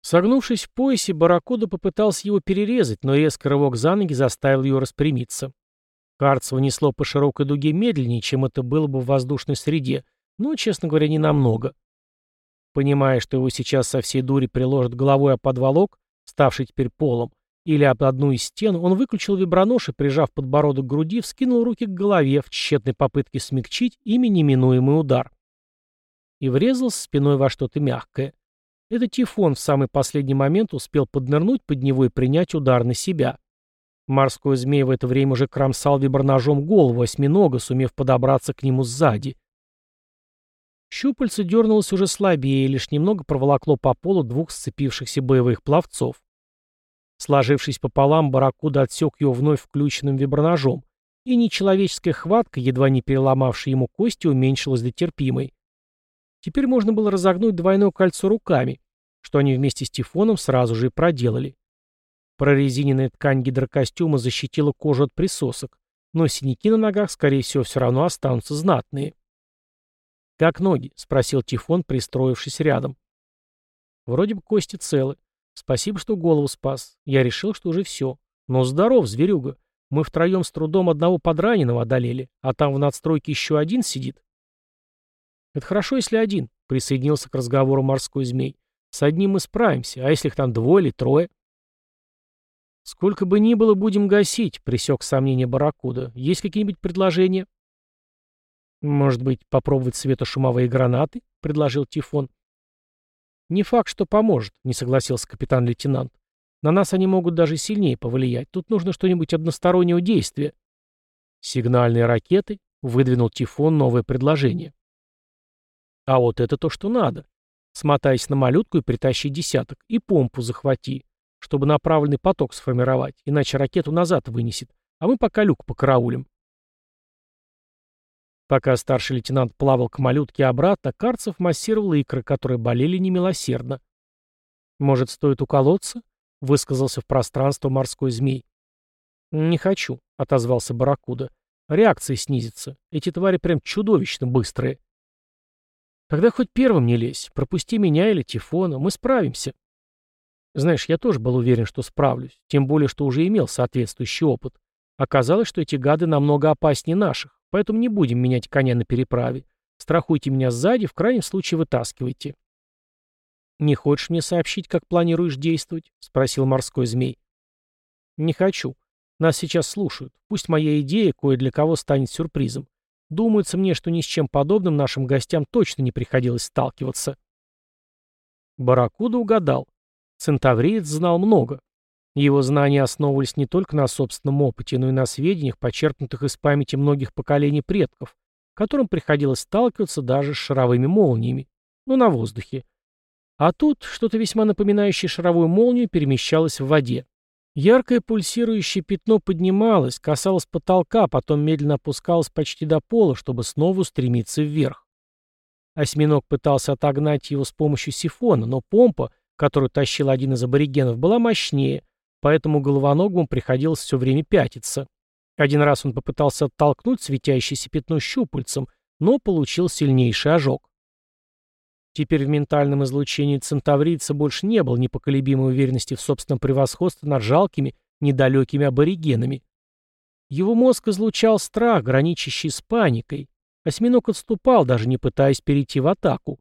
Согнувшись в поясе, Баракуда попытался его перерезать, но резкий рывок за ноги заставил ее распрямиться. Карцева несло по широкой дуге медленнее, чем это было бы в воздушной среде, но, честно говоря, не намного. Понимая, что его сейчас со всей дури приложат головой о подволок, ставший теперь полом, или об одну из стен, он выключил вибронож и, прижав подбородок к груди, вскинул руки к голове в тщетной попытке смягчить ими неминуемый удар. И врезался спиной во что-то мягкое. Это Тифон в самый последний момент успел поднырнуть под него и принять удар на себя. Морской змей в это время уже кромсал виброножом голову осьминога, сумев подобраться к нему сзади. Щупальце дернулось уже слабее и лишь немного проволокло по полу двух сцепившихся боевых пловцов. Сложившись пополам, барракуда отсек его вновь включенным виброножом, и нечеловеческая хватка, едва не переломавшая ему кости, уменьшилась до терпимой. Теперь можно было разогнуть двойное кольцо руками, что они вместе с Тифоном сразу же и проделали. Прорезиненная ткань гидрокостюма защитила кожу от присосок, но синяки на ногах, скорее всего, все равно останутся знатные. «Как ноги?» — спросил Тифон, пристроившись рядом. «Вроде бы кости целы. Спасибо, что голову спас. Я решил, что уже все. Но здоров, зверюга. Мы втроем с трудом одного подраненного одолели, а там в надстройке еще один сидит». «Это хорошо, если один», — присоединился к разговору морской змей. «С одним мы справимся, а если их там двое или трое?» «Сколько бы ни было, будем гасить», — присек сомнение Барракуда. «Есть какие-нибудь предложения?» «Может быть, попробовать светошумовые гранаты?» — предложил Тифон. «Не факт, что поможет», — не согласился капитан-лейтенант. «На нас они могут даже сильнее повлиять. Тут нужно что-нибудь одностороннего действия». «Сигнальные ракеты?» — выдвинул Тифон новое предложение. «А вот это то, что надо. Смотайся на малютку и притащи десяток. И помпу захвати чтобы направленный поток сформировать, иначе ракету назад вынесет, а мы пока люк покараулим. Пока старший лейтенант плавал к малютке обратно, Карцев массировал икры, которые болели немилосердно. «Может, стоит уколоться?» — высказался в пространство морской змей. «Не хочу», — отозвался Барракуда. «Реакция снизится. Эти твари прям чудовищно быстрые». «Тогда хоть первым не лезь. Пропусти меня или Тифона. Мы справимся». Знаешь, я тоже был уверен, что справлюсь, тем более, что уже имел соответствующий опыт. Оказалось, что эти гады намного опаснее наших, поэтому не будем менять коня на переправе. Страхуйте меня сзади, в крайнем случае вытаскивайте. «Не хочешь мне сообщить, как планируешь действовать?» — спросил морской змей. «Не хочу. Нас сейчас слушают. Пусть моя идея кое для кого станет сюрпризом. Думается мне, что ни с чем подобным нашим гостям точно не приходилось сталкиваться». Баракуда угадал. Центавриец знал много. Его знания основывались не только на собственном опыте, но и на сведениях, почерпнутых из памяти многих поколений предков, которым приходилось сталкиваться даже с шаровыми молниями, но на воздухе. А тут что-то весьма напоминающее шаровую молнию перемещалось в воде. Яркое пульсирующее пятно поднималось, касалось потолка, потом медленно опускалось почти до пола, чтобы снова устремиться вверх. Осьминог пытался отогнать его с помощью сифона, но помпа, которую тащил один из аборигенов, была мощнее, поэтому головоногому приходилось все время пятиться. Один раз он попытался оттолкнуть светящееся пятно щупальцем, но получил сильнейший ожог. Теперь в ментальном излучении центаврийца больше не было непоколебимой уверенности в собственном превосходстве над жалкими, недалекими аборигенами. Его мозг излучал страх, граничащий с паникой. Осьминог отступал, даже не пытаясь перейти в атаку.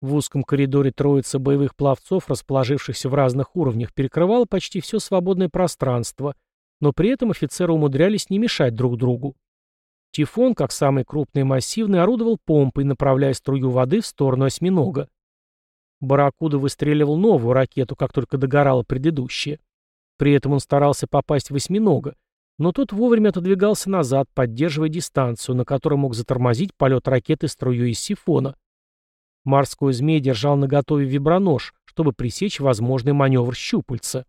В узком коридоре троица боевых пловцов, расположившихся в разных уровнях, перекрывала почти все свободное пространство, но при этом офицеры умудрялись не мешать друг другу. Тифон, как самый крупный и массивный, орудовал помпой, направляя струю воды в сторону осьминога. Барракуда выстреливал новую ракету, как только догорала предыдущая. При этом он старался попасть в осьминога, но тот вовремя отодвигался назад, поддерживая дистанцию, на которой мог затормозить полет ракеты струей из сифона. Морской змей держал наготове вибронож, чтобы пресечь возможный маневр щупальца.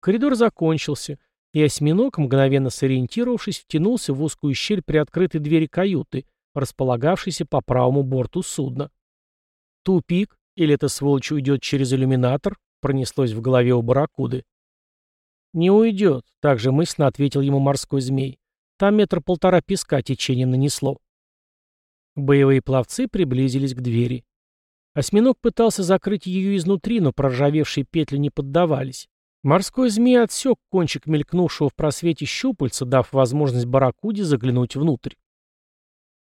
Коридор закончился, и осьминог, мгновенно сориентировавшись, втянулся в узкую щель при открытой двери каюты, располагавшейся по правому борту судна. «Тупик? Или эта сволочь уйдет через иллюминатор?» пронеслось в голове у барракуды. «Не уйдет», — также мысленно ответил ему морской змей. «Там метр полтора песка течением нанесло». Боевые пловцы приблизились к двери. Осьминог пытался закрыть ее изнутри, но проржавевшие петли не поддавались. Морской змей отсек кончик мелькнувшего в просвете щупальца, дав возможность барракуде заглянуть внутрь.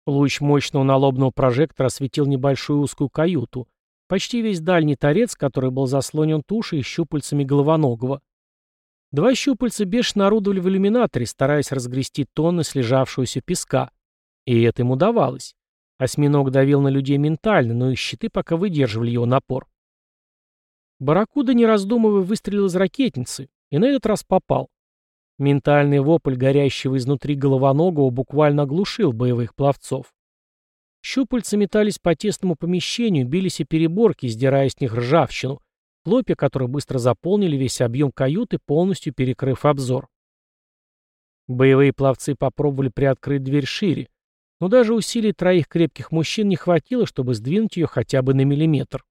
Луч мощного налобного прожектора осветил небольшую узкую каюту, почти весь дальний торец, который был заслонен тушей и щупальцами головоногого. Два щупальца бешено орудовали в иллюминаторе, стараясь разгрести тонны слежавшегося песка. И это им удавалось. Осьминог давил на людей ментально, но их щиты пока выдерживали его напор. Барракуда, не раздумывая, выстрелил из ракетницы, и на этот раз попал. Ментальный вопль горящего изнутри головоногого буквально оглушил боевых пловцов. Щупальца метались по тесному помещению, бились о переборки, сдирая с них ржавчину, хлопья которые быстро заполнили весь объем каюты, полностью перекрыв обзор. Боевые пловцы попробовали приоткрыть дверь шире, но даже усилий троих крепких мужчин не хватило, чтобы сдвинуть ее хотя бы на миллиметр.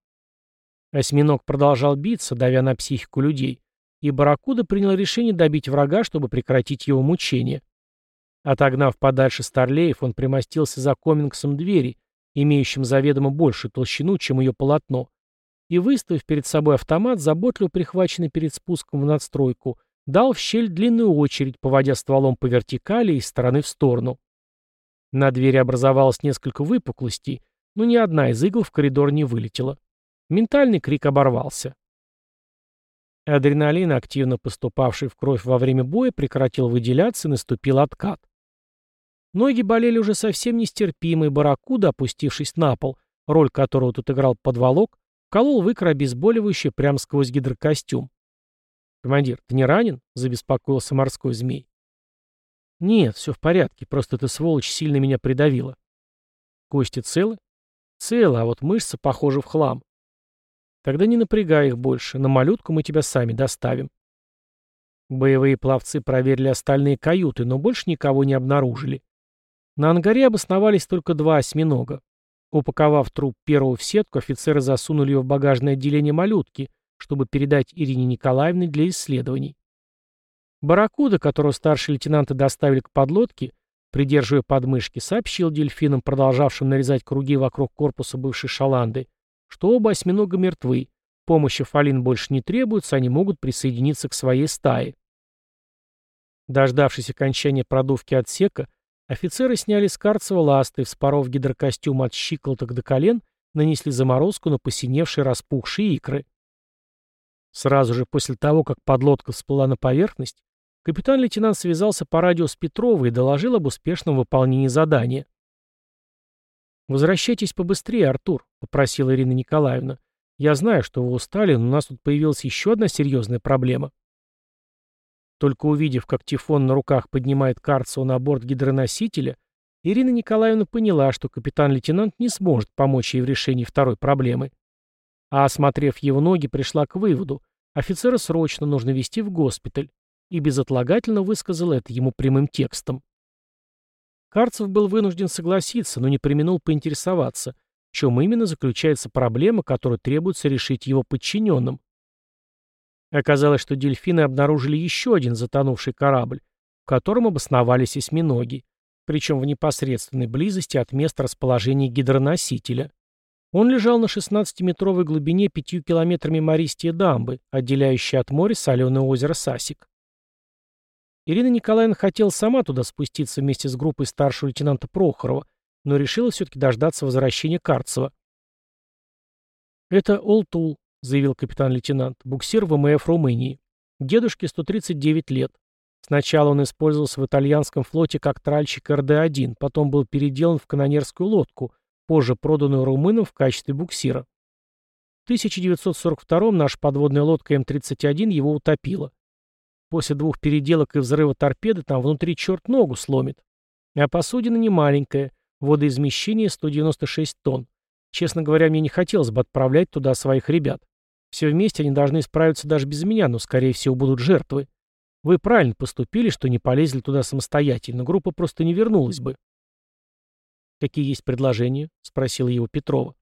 Осьминог продолжал биться, давя на психику людей, и Барракуда принял решение добить врага, чтобы прекратить его мучения. Отогнав подальше Старлеев, он примостился за комингсом двери, имеющим заведомо большую толщину, чем ее полотно, и, выставив перед собой автомат, заботливо прихваченный перед спуском в надстройку, дал в щель длинную очередь, поводя стволом по вертикали из стороны в сторону. На двери образовалось несколько выпуклостей, но ни одна из игл в коридор не вылетела. Ментальный крик оборвался. Адреналин, активно поступавший в кровь во время боя, прекратил выделяться и наступил откат. Ноги болели уже совсем нестерпимо, и Барракуда, опустившись на пол, роль которого тут играл подволок, колол выкр обезболивающее прямо сквозь гидрокостюм. «Командир, ты не ранен?» — забеспокоился морской змей. «Нет, все в порядке, просто эта сволочь сильно меня придавила». «Кости целы?» «Целы, а вот мышцы, похожи в хлам. Тогда не напрягай их больше. На малютку мы тебя сами доставим. Боевые пловцы проверили остальные каюты, но больше никого не обнаружили. На ангаре обосновались только два осьминога. Упаковав труп первого в сетку, офицеры засунули его в багажное отделение малютки, чтобы передать Ирине Николаевне для исследований. Барракуда, которого старшие лейтенанты доставили к подлодке, придерживая подмышки, сообщил дельфинам, продолжавшим нарезать круги вокруг корпуса бывшей шаланды, что оба осьминога мертвы, помощи Фалин больше не требуется, они могут присоединиться к своей стае. Дождавшись окончания продувки отсека, офицеры сняли с Карцева ласты вспоров гидрокостюм от щиколоток до колен, нанесли заморозку на посиневшие распухшие икры. Сразу же после того, как подлодка всплыла на поверхность, капитан-лейтенант связался по радио с Петровой и доложил об успешном выполнении задания. «Возвращайтесь побыстрее, Артур», — попросила Ирина Николаевна. «Я знаю, что вы устали, но у нас тут появилась еще одна серьезная проблема». Только увидев, как Тифон на руках поднимает Карцева на борт гидроносителя, Ирина Николаевна поняла, что капитан-лейтенант не сможет помочь ей в решении второй проблемы. А осмотрев его ноги, пришла к выводу, Офицера срочно нужно вести в госпиталь. И безотлагательно высказал это ему прямым текстом. Карцев был вынужден согласиться, но не применил поинтересоваться, в чем именно заключается проблема, которую требуется решить его подчиненным. Оказалось, что дельфины обнаружили еще один затонувший корабль, в котором обосновались осьминоги, причем в непосредственной близости от места расположения гидроносителя. Он лежал на 16-метровой глубине пятью километрами Мористия дамбы, отделяющей от моря соленое озеро Сасик. Ирина Николаевна хотела сама туда спуститься вместе с группой старшего лейтенанта Прохорова, но решила все-таки дождаться возвращения Карцева. «Это Олтул», — заявил капитан-лейтенант, буксир ВМФ Румынии. Дедушке 139 лет. Сначала он использовался в итальянском флоте как тральщик РД-1, потом был переделан в канонерскую лодку, позже проданную румынам в качестве буксира. В 1942 наша подводная лодка М-31 его утопила. После двух переделок и взрыва торпеды там внутри черт ногу сломит. А посудина не маленькая, водоизмещение 196 тонн. Честно говоря, мне не хотелось бы отправлять туда своих ребят. Все вместе они должны справиться даже без меня, но, скорее всего, будут жертвы. Вы правильно поступили, что не полезли туда самостоятельно. Группа просто не вернулась бы. «Какие есть предложения?» — спросила его Петрова.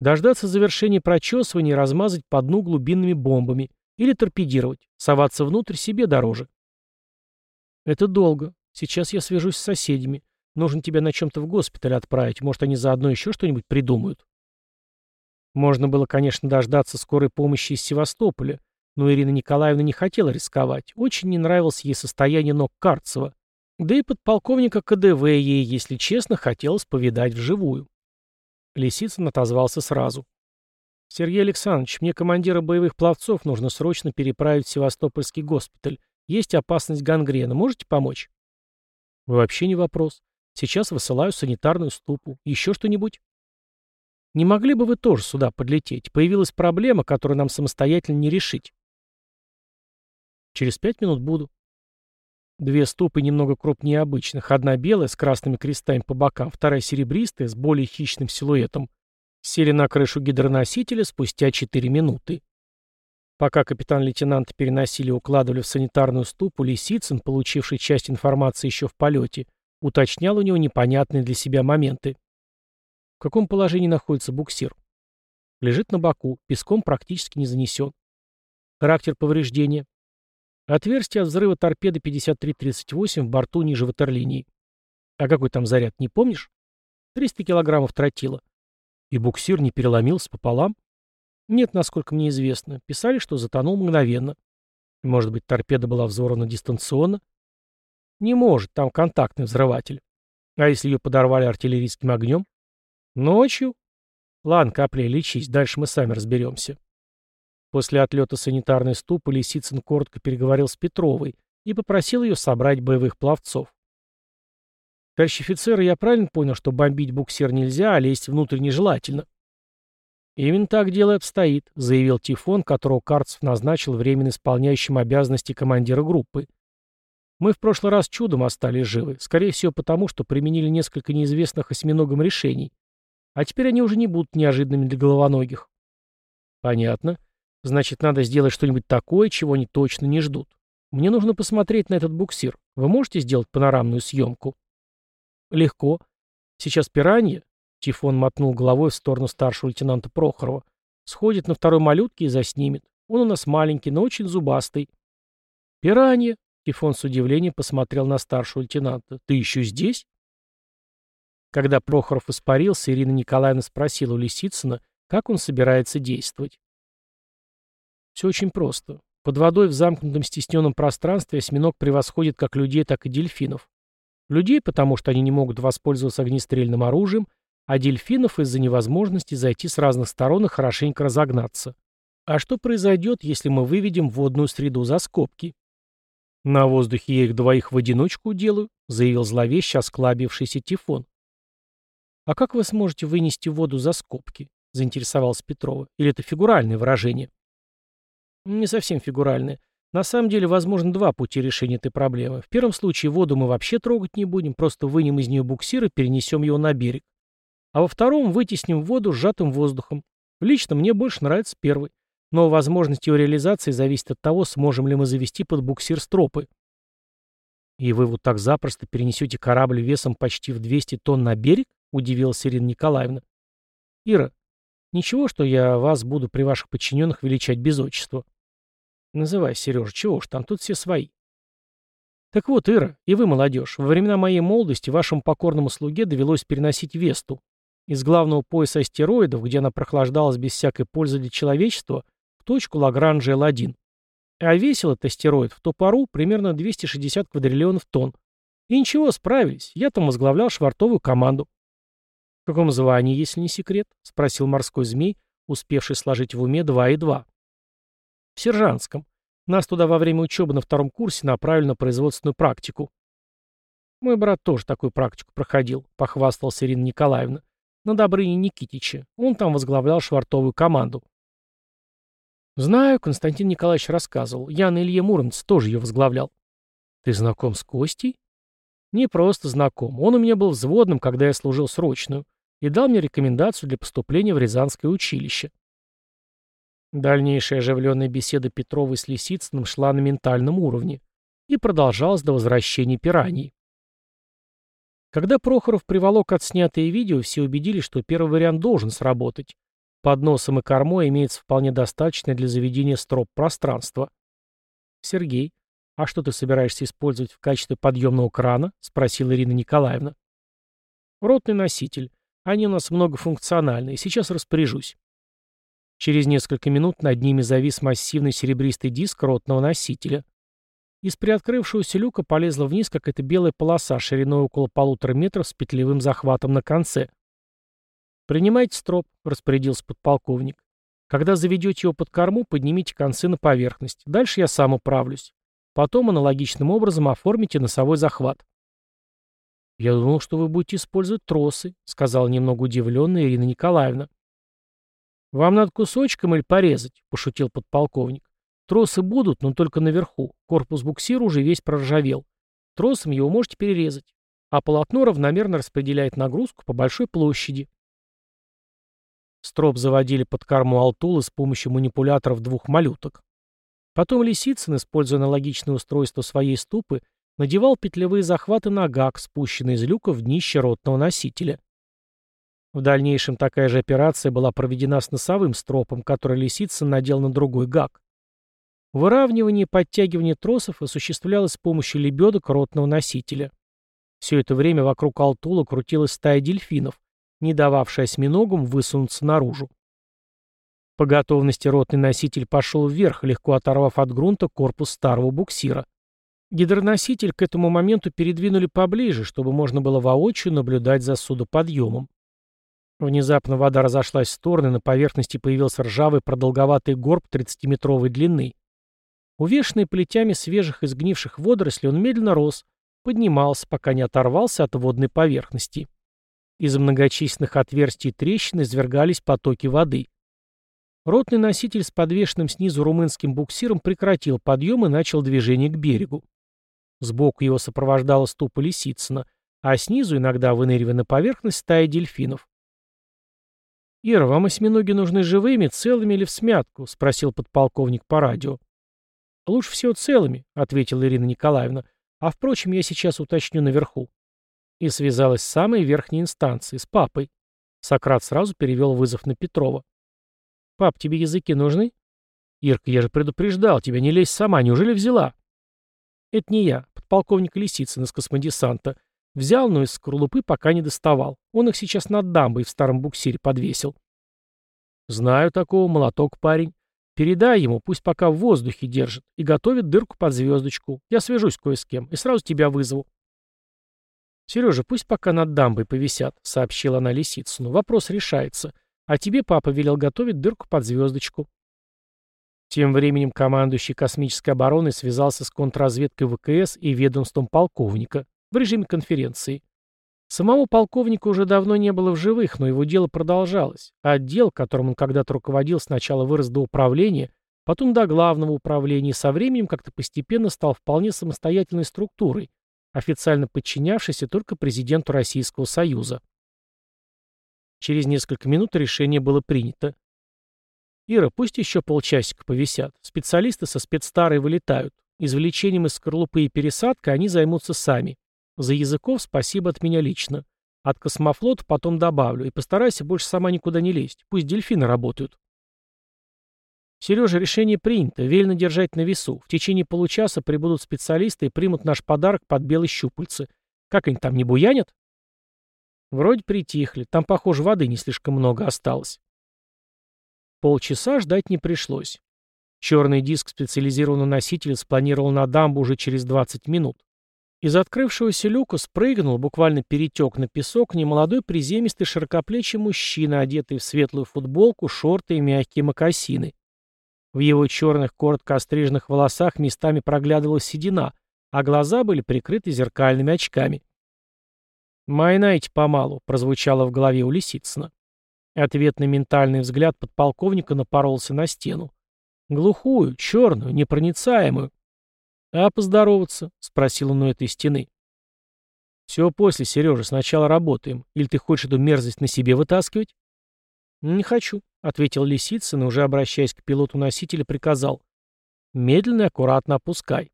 «Дождаться завершения прочесывания и размазать по дну глубинными бомбами. Или торпедировать. Соваться внутрь себе дороже. Это долго. Сейчас я свяжусь с соседями. Нужно тебя на чем-то в госпиталь отправить. Может, они заодно еще что-нибудь придумают. Можно было, конечно, дождаться скорой помощи из Севастополя, но Ирина Николаевна не хотела рисковать. Очень не нравилось ей состояние ног Карцева. Да и подполковника КДВ ей, если честно, хотелось повидать вживую. Лисицын отозвался сразу. «Сергей Александрович, мне командира боевых пловцов нужно срочно переправить в Севастопольский госпиталь. Есть опасность гангрена. Можете помочь?» «Вообще не вопрос. Сейчас высылаю санитарную ступу. Еще что-нибудь?» «Не могли бы вы тоже сюда подлететь? Появилась проблема, которую нам самостоятельно не решить». «Через пять минут буду». Две ступы немного крупнее обычных. Одна белая, с красными крестами по бокам, вторая серебристая, с более хищным силуэтом. Сели на крышу гидроносителя спустя 4 минуты. Пока капитан-лейтенант переносили и укладывали в санитарную ступу, Лисицын, получивший часть информации еще в полете, уточнял у него непонятные для себя моменты. В каком положении находится буксир? Лежит на боку, песком практически не занесен. Характер повреждения. Отверстие от взрыва торпеды 5338 в борту ниже ватерлинии. А какой там заряд, не помнишь? 300 килограммов тротила. И буксир не переломился пополам? Нет, насколько мне известно. Писали, что затонул мгновенно. Может быть, торпеда была взорвана дистанционно? Не может, там контактный взрыватель. А если ее подорвали артиллерийским огнем? Ночью? Ладно, Каплей, лечись, дальше мы сами разберемся. После отлета санитарной ступы Лисицын коротко переговорил с Петровой и попросил ее собрать боевых пловцов. Товарищ офицер, я правильно понял, что бомбить буксир нельзя, а лезть внутрь нежелательно? Именно так дело обстоит, заявил Тифон, которого Карцев назначил временно исполняющим обязанности командира группы. Мы в прошлый раз чудом остались живы, скорее всего потому, что применили несколько неизвестных осьминогам решений. А теперь они уже не будут неожиданными для головоногих. Понятно. Значит, надо сделать что-нибудь такое, чего они точно не ждут. Мне нужно посмотреть на этот буксир. Вы можете сделать панорамную съемку? Легко. Сейчас пиранья, Тифон мотнул головой в сторону старшего лейтенанта Прохорова, сходит на второй малютке и заснимет. Он у нас маленький, но очень зубастый. Пиранья, Тифон с удивлением посмотрел на старшего лейтенанта. Ты еще здесь? Когда Прохоров испарился, Ирина Николаевна спросила у Лисицына, как он собирается действовать. Все очень просто. Под водой в замкнутом стесненном пространстве осьминог превосходит как людей, так и дельфинов. Людей, потому что они не могут воспользоваться огнестрельным оружием, а дельфинов из-за невозможности зайти с разных сторон и хорошенько разогнаться. А что произойдет, если мы выведем водную среду за скобки? На воздухе я их двоих в одиночку делаю, заявил зловеще осклабившийся Тифон. А как вы сможете вынести воду за скобки? заинтересовался Петрова. Или это фигуральное выражение? Не совсем фигуральное. На самом деле, возможно два пути решения этой проблемы. В первом случае воду мы вообще трогать не будем, просто вынем из нее буксир и перенесем его на берег. А во втором вытесним воду сжатым воздухом. Лично мне больше нравится первый. Но возможность его реализации зависит от того, сможем ли мы завести под буксир стропы. «И вы вот так запросто перенесете корабль весом почти в 200 тонн на берег?» — удивилась Ирина Николаевна. «Ира, ничего, что я вас буду при ваших подчиненных величать без отчества?» «Называй, Сережа, чего уж там, тут все свои». «Так вот, Ира, и вы, молодежь, во времена моей молодости вашему покорному слуге довелось переносить Весту. Из главного пояса астероидов, где она прохлаждалась без всякой пользы для человечества, в точку Лагранжа L1. А весил этот астероид в ту пару примерно 260 квадриллионов тонн. И ничего, справились. Я там возглавлял швартовую команду. «В каком звании, если не секрет?» — спросил морской змей, успевший сложить в уме два и два. «В сержантском. Нас туда во время учебы на втором курсе направили на производственную практику». «Мой брат тоже такую практику проходил», — похвастался Ирина Николаевна. «На Добрыне Никитиче. Он там возглавлял швартовую команду». «Знаю, Константин Николаевич рассказывал. Я на Илье Муромец тоже ее возглавлял». «Ты знаком с Костей?» «Не просто знаком. Он у меня был взводным, когда я служил срочную, и дал мне рекомендацию для поступления в Рязанское училище». Дальнейшая оживленная беседа Петровой с Лисицыным шла на ментальном уровне и продолжалась до возвращения пираний. Когда Прохоров приволок отснятые видео, все убедились, что первый вариант должен сработать. Под носом и кормой имеется вполне достаточное для заведения строп пространства. «Сергей, а что ты собираешься использовать в качестве подъемного крана?» — спросила Ирина Николаевна. «Ротный носитель. Они у нас многофункциональные. Сейчас распоряжусь». Через несколько минут над ними завис массивный серебристый диск ротного носителя. Из приоткрывшегося люка полезла вниз какая-то белая полоса шириной около полутора метров с петлевым захватом на конце. «Принимайте строп», — распорядился подполковник. «Когда заведете его под корму, поднимите концы на поверхность. Дальше я сам управлюсь. Потом аналогичным образом оформите носовой захват». «Я думал, что вы будете использовать тросы», — сказала немного удивленная Ирина Николаевна. «Вам надо кусочком или порезать?» — пошутил подполковник. «Тросы будут, но только наверху. Корпус буксира уже весь проржавел. Тросом его можете перерезать. А полотно равномерно распределяет нагрузку по большой площади. Строп заводили под корму Алтулы с помощью манипуляторов двух малюток. Потом Лисицын, используя аналогичное устройство своей ступы, надевал петлевые захваты на гак, спущенные из люка в днище ротного носителя. В дальнейшем такая же операция была проведена с носовым стропом, который Лисицын надел на другой гак. Выравнивание и подтягивание тросов осуществлялось с помощью лебедок ротного носителя. Все это время вокруг Алтула крутилась стая дельфинов, не дававший осьминогам высунуться наружу. По готовности ротный носитель пошел вверх, легко оторвав от грунта корпус старого буксира. Гидроноситель к этому моменту передвинули поближе, чтобы можно было воочию наблюдать за судоподъемом. Внезапно вода разошлась в стороны, на поверхности появился ржавый продолговатый горб 30-метровой длины. Увешанный плетями свежих и сгнивших водорослей, он медленно рос, поднимался, пока не оторвался от водной поверхности. Из многочисленных отверстий трещин извергались потоки воды. Ротный носитель с подвешенным снизу румынским буксиром прекратил подъем и начал движение к берегу. Сбоку его сопровождала ступа Лисицына, а снизу, иногда выныривая на поверхность, стая дельфинов. «Ира, вам осьминоги нужны живыми, целыми или в смятку?» — спросил подполковник по радио. «Лучше всего целыми», — ответила Ирина Николаевна. «А, впрочем, я сейчас уточню наверху» и связалась с самой верхней инстанцией, с папой. Сократ сразу перевел вызов на Петрова. «Пап, тебе языки нужны?» «Ирка, я же предупреждал тебя, не лезь сама, неужели взяла?» «Это не я, подполковник Лисицын из космодесанта. Взял, но из скорлупы пока не доставал. Он их сейчас над дамбой в старом буксире подвесил». «Знаю такого, молоток парень. Передай ему, пусть пока в воздухе держит, и готовит дырку под звездочку. Я свяжусь кое с кем и сразу тебя вызову». «Сережа, пусть пока над дамбой повисят», — сообщила она Лисицыну. «Вопрос решается. А тебе папа велел готовить дырку под звездочку». Тем временем командующий космической обороной связался с контрразведкой ВКС и ведомством полковника в режиме конференции. Самого полковника уже давно не было в живых, но его дело продолжалось. Отдел, которым он когда-то руководил, сначала вырос до управления, потом до главного управления со временем как-то постепенно стал вполне самостоятельной структурой, официально подчинявшийся только президенту Российского Союза. Через несколько минут решение было принято. Ира, пусть еще полчасика повисят. Специалисты со спецстарой вылетают. Извлечением из скорлупы и пересадкой они займутся сами. За языков спасибо от меня лично. От космофлота потом добавлю. И постарайся больше сама никуда не лезть. Пусть дельфины работают. Сережа, решение принято. Велено держать на весу. В течение получаса прибудут специалисты и примут наш подарок под белые щупальцы. Как они там, не буянят? Вроде притихли. Там, похоже, воды не слишком много осталось. Полчаса ждать не пришлось. Черный диск специализированного носителя спланировал на дамбу уже через 20 минут. Из открывшегося люка спрыгнул, буквально перетек на песок, немолодой приземистый широкоплечий мужчина, одетый в светлую футболку, шорты и мягкие мокасины. В его черных, коротко остриженных волосах местами проглядывала седина, а глаза были прикрыты зеркальными очками. «Майнайте помалу», — прозвучало в голове у Лисицына. Ответный ментальный взгляд подполковника напоролся на стену. Глухую, черную, непроницаемую. «А поздороваться?» — спросил он у этой стены. «Все после, Сережа, сначала работаем. Или ты хочешь эту мерзость на себе вытаскивать?» «Не хочу», — ответил Лисицын и, уже обращаясь к пилоту носителя, приказал. «Медленно и аккуратно опускай».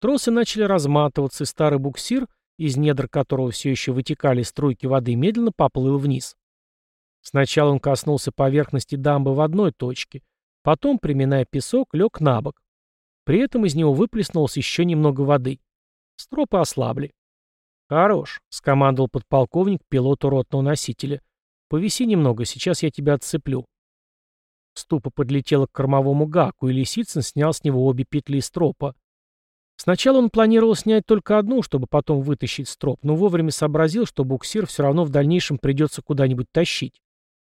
Тросы начали разматываться, и старый буксир, из недр которого все еще вытекали струйки воды, медленно поплыл вниз. Сначала он коснулся поверхности дамбы в одной точке, потом, приминая песок, лег на бок. При этом из него выплеснулось еще немного воды. Стропы ослабли. «Хорош», — скомандовал подполковник пилоту ротного носителя. «Повиси немного, сейчас я тебя отцеплю». Ступа подлетела к кормовому гаку, и Лисицын снял с него обе петли стропа. Сначала он планировал снять только одну, чтобы потом вытащить строп, но вовремя сообразил, что буксир все равно в дальнейшем придется куда-нибудь тащить.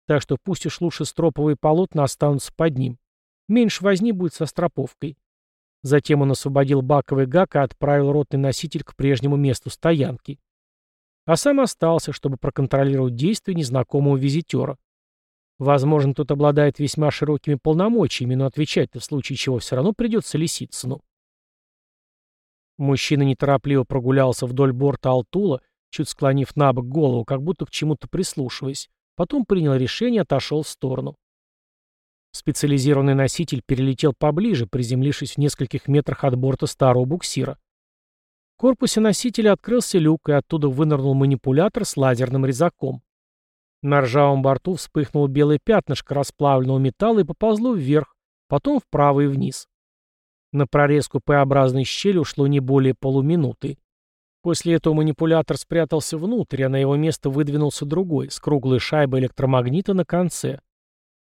Так что пусть уж лучше строповые полотна останутся под ним. Меньше возни будет со строповкой. Затем он освободил баковый гак и отправил ротный носитель к прежнему месту стоянки. А сам остался, чтобы проконтролировать действия незнакомого визитера. Возможно, тот обладает весьма широкими полномочиями, но отвечать-то в случае чего все равно придется Лисицыну. Мужчина неторопливо прогулялся вдоль борта Алтула, чуть склонив на бок голову, как будто к чему-то прислушиваясь, Потом принял решение и отошел в сторону. Специализированный носитель перелетел поближе, приземлившись в нескольких метрах от борта старого буксира. В корпусе носителя открылся люк, и оттуда вынырнул манипулятор с лазерным резаком. На ржавом борту вспыхнуло белое пятнышко расплавленного металла и поползло вверх, потом вправо и вниз. На прорезку П-образной щели ушло не более полуминуты. После этого манипулятор спрятался внутрь, а на его место выдвинулся другой, с круглой шайбой электромагнита на конце.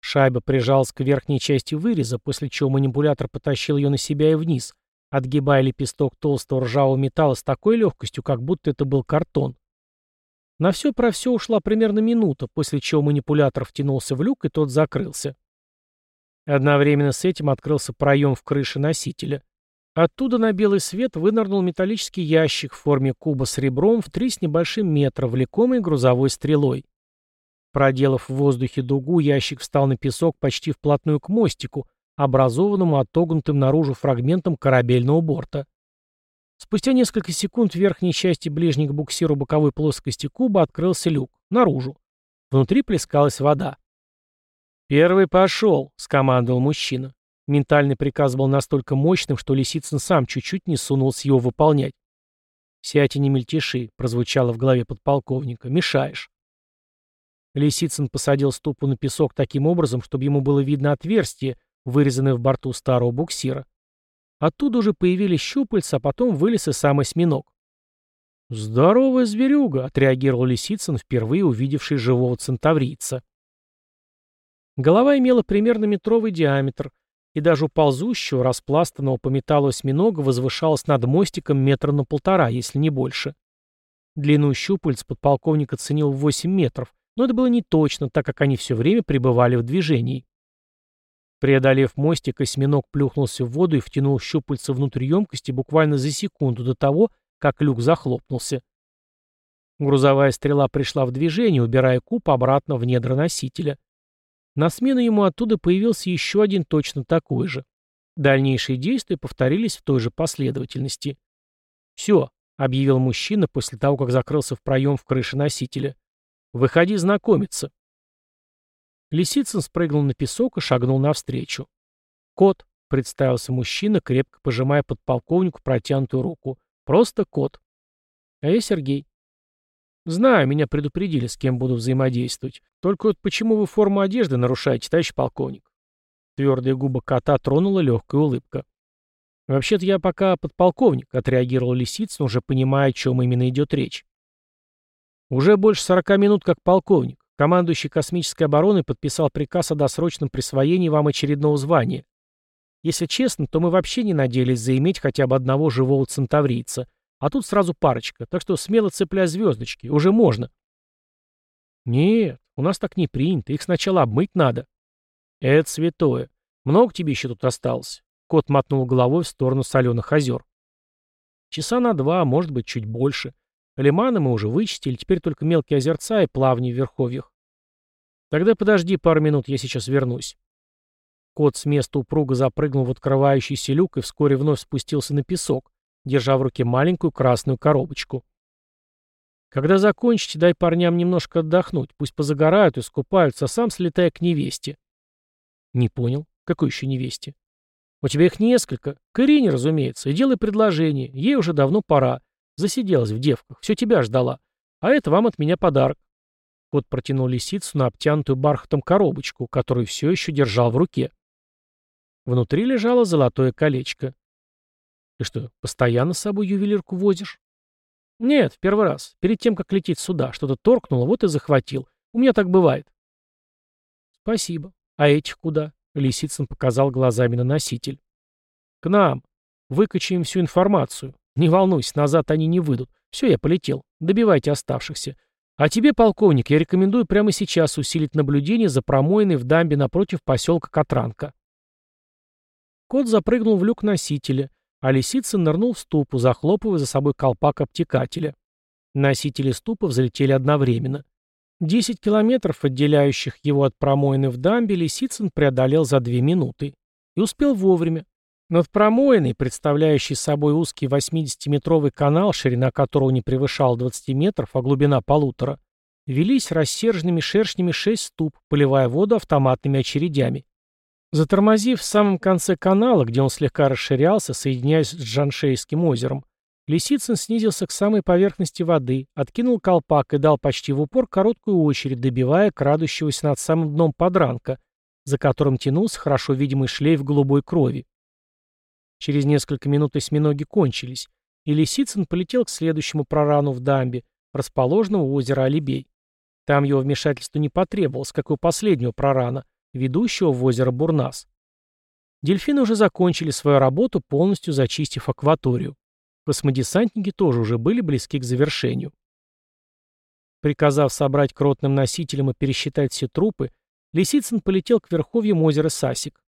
Шайба прижалась к верхней части выреза, после чего манипулятор потащил ее на себя и вниз, отгибая лепесток толстого ржавого металла с такой легкостью, как будто это был картон. На все про все ушла примерно минута, после чего манипулятор втянулся в люк, и тот закрылся. Одновременно с этим открылся проем в крыше носителя. Оттуда на белый свет вынырнул металлический ящик в форме куба с ребром в три с небольшим метра, влекомый грузовой стрелой. Проделав в воздухе дугу, ящик встал на песок почти вплотную к мостику, образованному отогнутым наружу фрагментом корабельного борта. Спустя несколько секунд в верхней части ближней к буксиру боковой плоскости куба открылся люк, наружу. Внутри плескалась вода. «Первый пошел», — скомандовал мужчина. Ментальный приказ был настолько мощным, что Лисицын сам чуть-чуть не сунулся его выполнять. «Сядь и не мельтеши», — прозвучало в голове подполковника. «Мешаешь». Лисицын посадил ступу на песок таким образом, чтобы ему было видно отверстие, вырезанное в борту старого буксира. Оттуда уже появились щупальца, а потом вылез и сам осьминог. «Здоровая зверюга», — отреагировал Лисицын, впервые увидевший живого центаврийца. Голова имела примерно метровый диаметр — и даже у ползущего, распластанного по металлу осьминога возвышалась над мостиком метра на полтора, если не больше. Длину щупальц подполковник оценил в 8 метров, но это было не точно, так как они все время пребывали в движении. Преодолев мостик, осьминог плюхнулся в воду и втянул щупальца внутрь емкости буквально за секунду до того, как люк захлопнулся. Грузовая стрела пришла в движение, убирая куб обратно в недра носителя. На смену ему оттуда появился еще один точно такой же. Дальнейшие действия повторились в той же последовательности. «Все», — объявил мужчина после того, как закрылся в проем в крыше носителя. «Выходи знакомиться». Лисицын спрыгнул на песок и шагнул навстречу. «Кот», — представился мужчина, крепко пожимая подполковнику протянутую руку. «Просто кот». «А я Сергей». «Знаю, меня предупредили, с кем буду взаимодействовать. Только вот почему вы форму одежды нарушаете, товарищ полковник?» Твердые губы кота тронула легкая улыбка. «Вообще-то я пока подполковник», — отреагировал Лисицын, уже понимая, о чем именно идет речь. «Уже больше сорока минут как полковник. Командующий космической обороной подписал приказ о досрочном присвоении вам очередного звания. Если честно, то мы вообще не надеялись заиметь хотя бы одного живого центаврийца. А тут сразу парочка, так что смело цепляй звездочки, уже можно». «Нет, у нас так не принято, их сначала обмыть надо». «Это святое. Много тебе еще тут осталось?» Кот мотнул головой в сторону соленых озер. «Часа на два, может быть, чуть больше. Лиманы мы уже вычистили, теперь только мелкие озерца и плавни в верховьях. Тогда подожди пару минут, я сейчас вернусь». Кот с места упруго запрыгнул в открывающийся люк и вскоре вновь спустился на песок, держа в руке маленькую красную коробочку. «Когда закончите, дай парням немножко отдохнуть, пусть позагорают и скупаются, а сам слетай к невесте». «Не понял. Какой еще невесте?» «У тебя их несколько. К Ирине, разумеется. И делай предложение. Ей уже давно пора. Засиделась в девках. Все тебя ждала. А это вам от меня подарок». Кот протянул лисицу на обтянутую бархатом коробочку, которую все еще держал в руке. Внутри лежало золотое колечко. «Ты что, постоянно с собой ювелирку возишь?» «Нет, в первый раз. Перед тем, как лететь сюда, что-то торкнуло, вот и захватил. У меня так бывает». «Спасибо. «А этих куда?» — Лисицын показал глазами на носитель. «К нам. Выкачаем всю информацию. Не волнуйся, назад они не выйдут. Все, я полетел. Добивайте оставшихся. А тебе, полковник, я рекомендую прямо сейчас усилить наблюдение за промоиной в дамбе напротив поселка Катранка». Кот запрыгнул в люк носителя, а Лисицын нырнул в ступу, захлопывая за собой колпак обтекателя. Носители ступа взлетели одновременно. Десять километров, отделяющих его от промоины в дамбе, Лисицын преодолел за две минуты. И успел вовремя. Над промоиной, представляющей собой узкий 80-метровый канал, ширина которого не превышала 20 метров, а глубина полутора, велись рассерженными шершнями шесть ступ, поливая воду автоматными очередями. Затормозив в самом конце канала, где он слегка расширялся, соединяясь с Джаншейским озером, Лисицын снизился к самой поверхности воды, откинул колпак и дал почти в упор короткую очередь, добивая крадущегося над самым дном подранка, за которым тянулся хорошо видимый шлейф голубой крови. Через несколько минут осьминоги кончились, и Лисицын полетел к следующему прорану в дамбе, расположенного у озера Алибей. Там его вмешательство не потребовалось, как и у последнего прорана, ведущего в озеро Бурнас. Дельфины уже закончили свою работу, полностью зачистив акваторию. Космодесантники тоже уже были близки к завершению. Приказав собрать кротным носителям и пересчитать все трупы, Лисицын полетел к верховьям озера Сасик.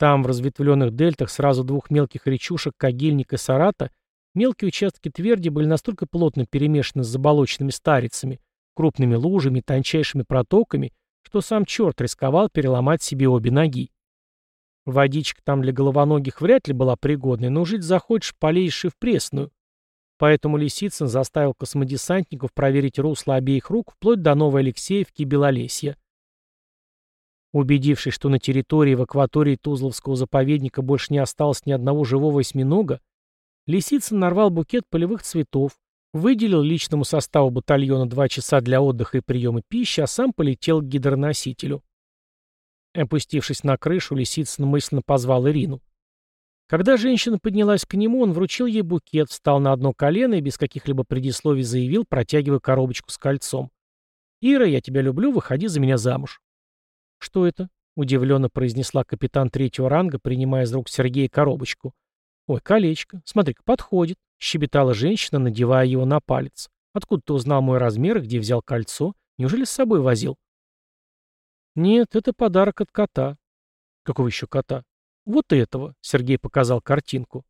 Там, в разветвленных дельтах сразу двух мелких речушек Кагильник и Сарата, мелкие участки тверди были настолько плотно перемешаны с заболоченными старицами, крупными лужами тончайшими протоками, что сам черт рисковал переломать себе обе ноги. Водичка там для головоногих вряд ли была пригодной, но жить захочешь, полезешь и в пресную. Поэтому Лисицын заставил космодесантников проверить русло обеих рук вплоть до Новой Алексеевки и Белолесья. Убедившись, что на территории в акватории Тузловского заповедника больше не осталось ни одного живого осьминога, Лисицын нарвал букет полевых цветов, выделил личному составу батальона два часа для отдыха и приема пищи, а сам полетел к гидроносителю. Опустившись на крышу, Лисицын мысленно позвал Ирину. Когда женщина поднялась к нему, он вручил ей букет, встал на одно колено и без каких-либо предисловий заявил, протягивая коробочку с кольцом. «Ира, я тебя люблю, выходи за меня замуж». «Что это?» — удивленно произнесла капитан третьего ранга, принимая из рук Сергея коробочку. «Ой, колечко. Смотри-ка, подходит», — щебетала женщина, надевая его на палец. «Откуда ты узнал мой размер и где взял кольцо? Неужели с собой возил?» «Нет, это подарок от кота». «Какого еще кота?» «Вот этого», — Сергей показал картинку.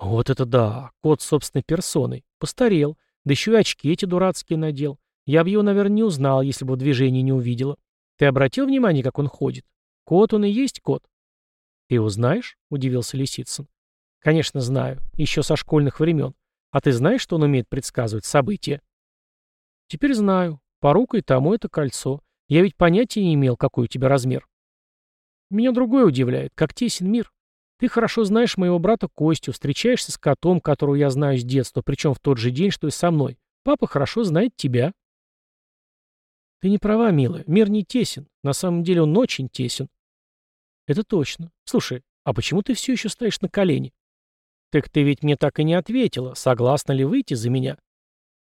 «Вот это да! Кот собственной персоной. Постарел. Да еще и очки эти дурацкие надел. Я бы его, наверное, не узнал, если бы в движении не увидела. Ты обратил внимание, как он ходит? Кот он и есть кот». «Ты его знаешь?» — удивился Лисицын. «Конечно, знаю. Еще со школьных времен. А ты знаешь, что он умеет предсказывать события?» «Теперь знаю. Порукой тому это кольцо. Я ведь понятия не имел, какой у тебя размер. Меня другое удивляет, как тесен мир. Ты хорошо знаешь моего брата Костю, встречаешься с котом, которого я знаю с детства, причем в тот же день, что и со мной. Папа хорошо знает тебя. Ты не права, милая, мир не тесен. На самом деле он очень тесен. Это точно. Слушай, а почему ты все еще стоишь на колени? Так ты ведь мне так и не ответила, согласна ли выйти за меня?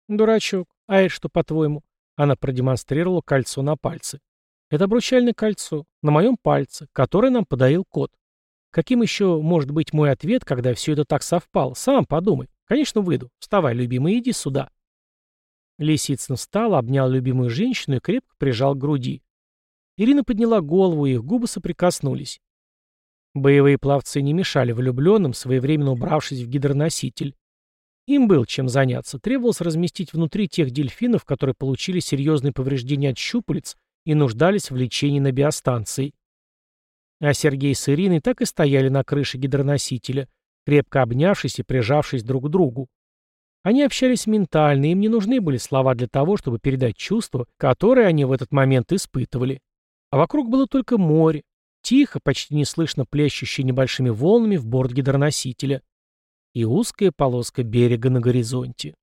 Дурачок, а это что, по-твоему? Она продемонстрировала кольцо на пальце. Это обручальное кольцо, на моем пальце, которое нам подарил кот. Каким еще может быть мой ответ, когда все это так совпало? Сам подумай. Конечно, выйду. Вставай, любимый, иди сюда. Лисицын встал, обнял любимую женщину и крепко прижал к груди. Ирина подняла голову, и их губы соприкоснулись. Боевые пловцы не мешали влюбленным, своевременно убравшись в гидроноситель. Им был чем заняться. Требовалось разместить внутри тех дельфинов, которые получили серьезные повреждения от щупалец и нуждались в лечении на биостанции. А Сергей с Ириной так и стояли на крыше гидроносителя, крепко обнявшись и прижавшись друг к другу. Они общались ментально, им не нужны были слова для того, чтобы передать чувства, которые они в этот момент испытывали. А вокруг было только море, тихо, почти неслышно плещущее небольшими волнами в борт гидроносителя и узкая полоска берега на горизонте.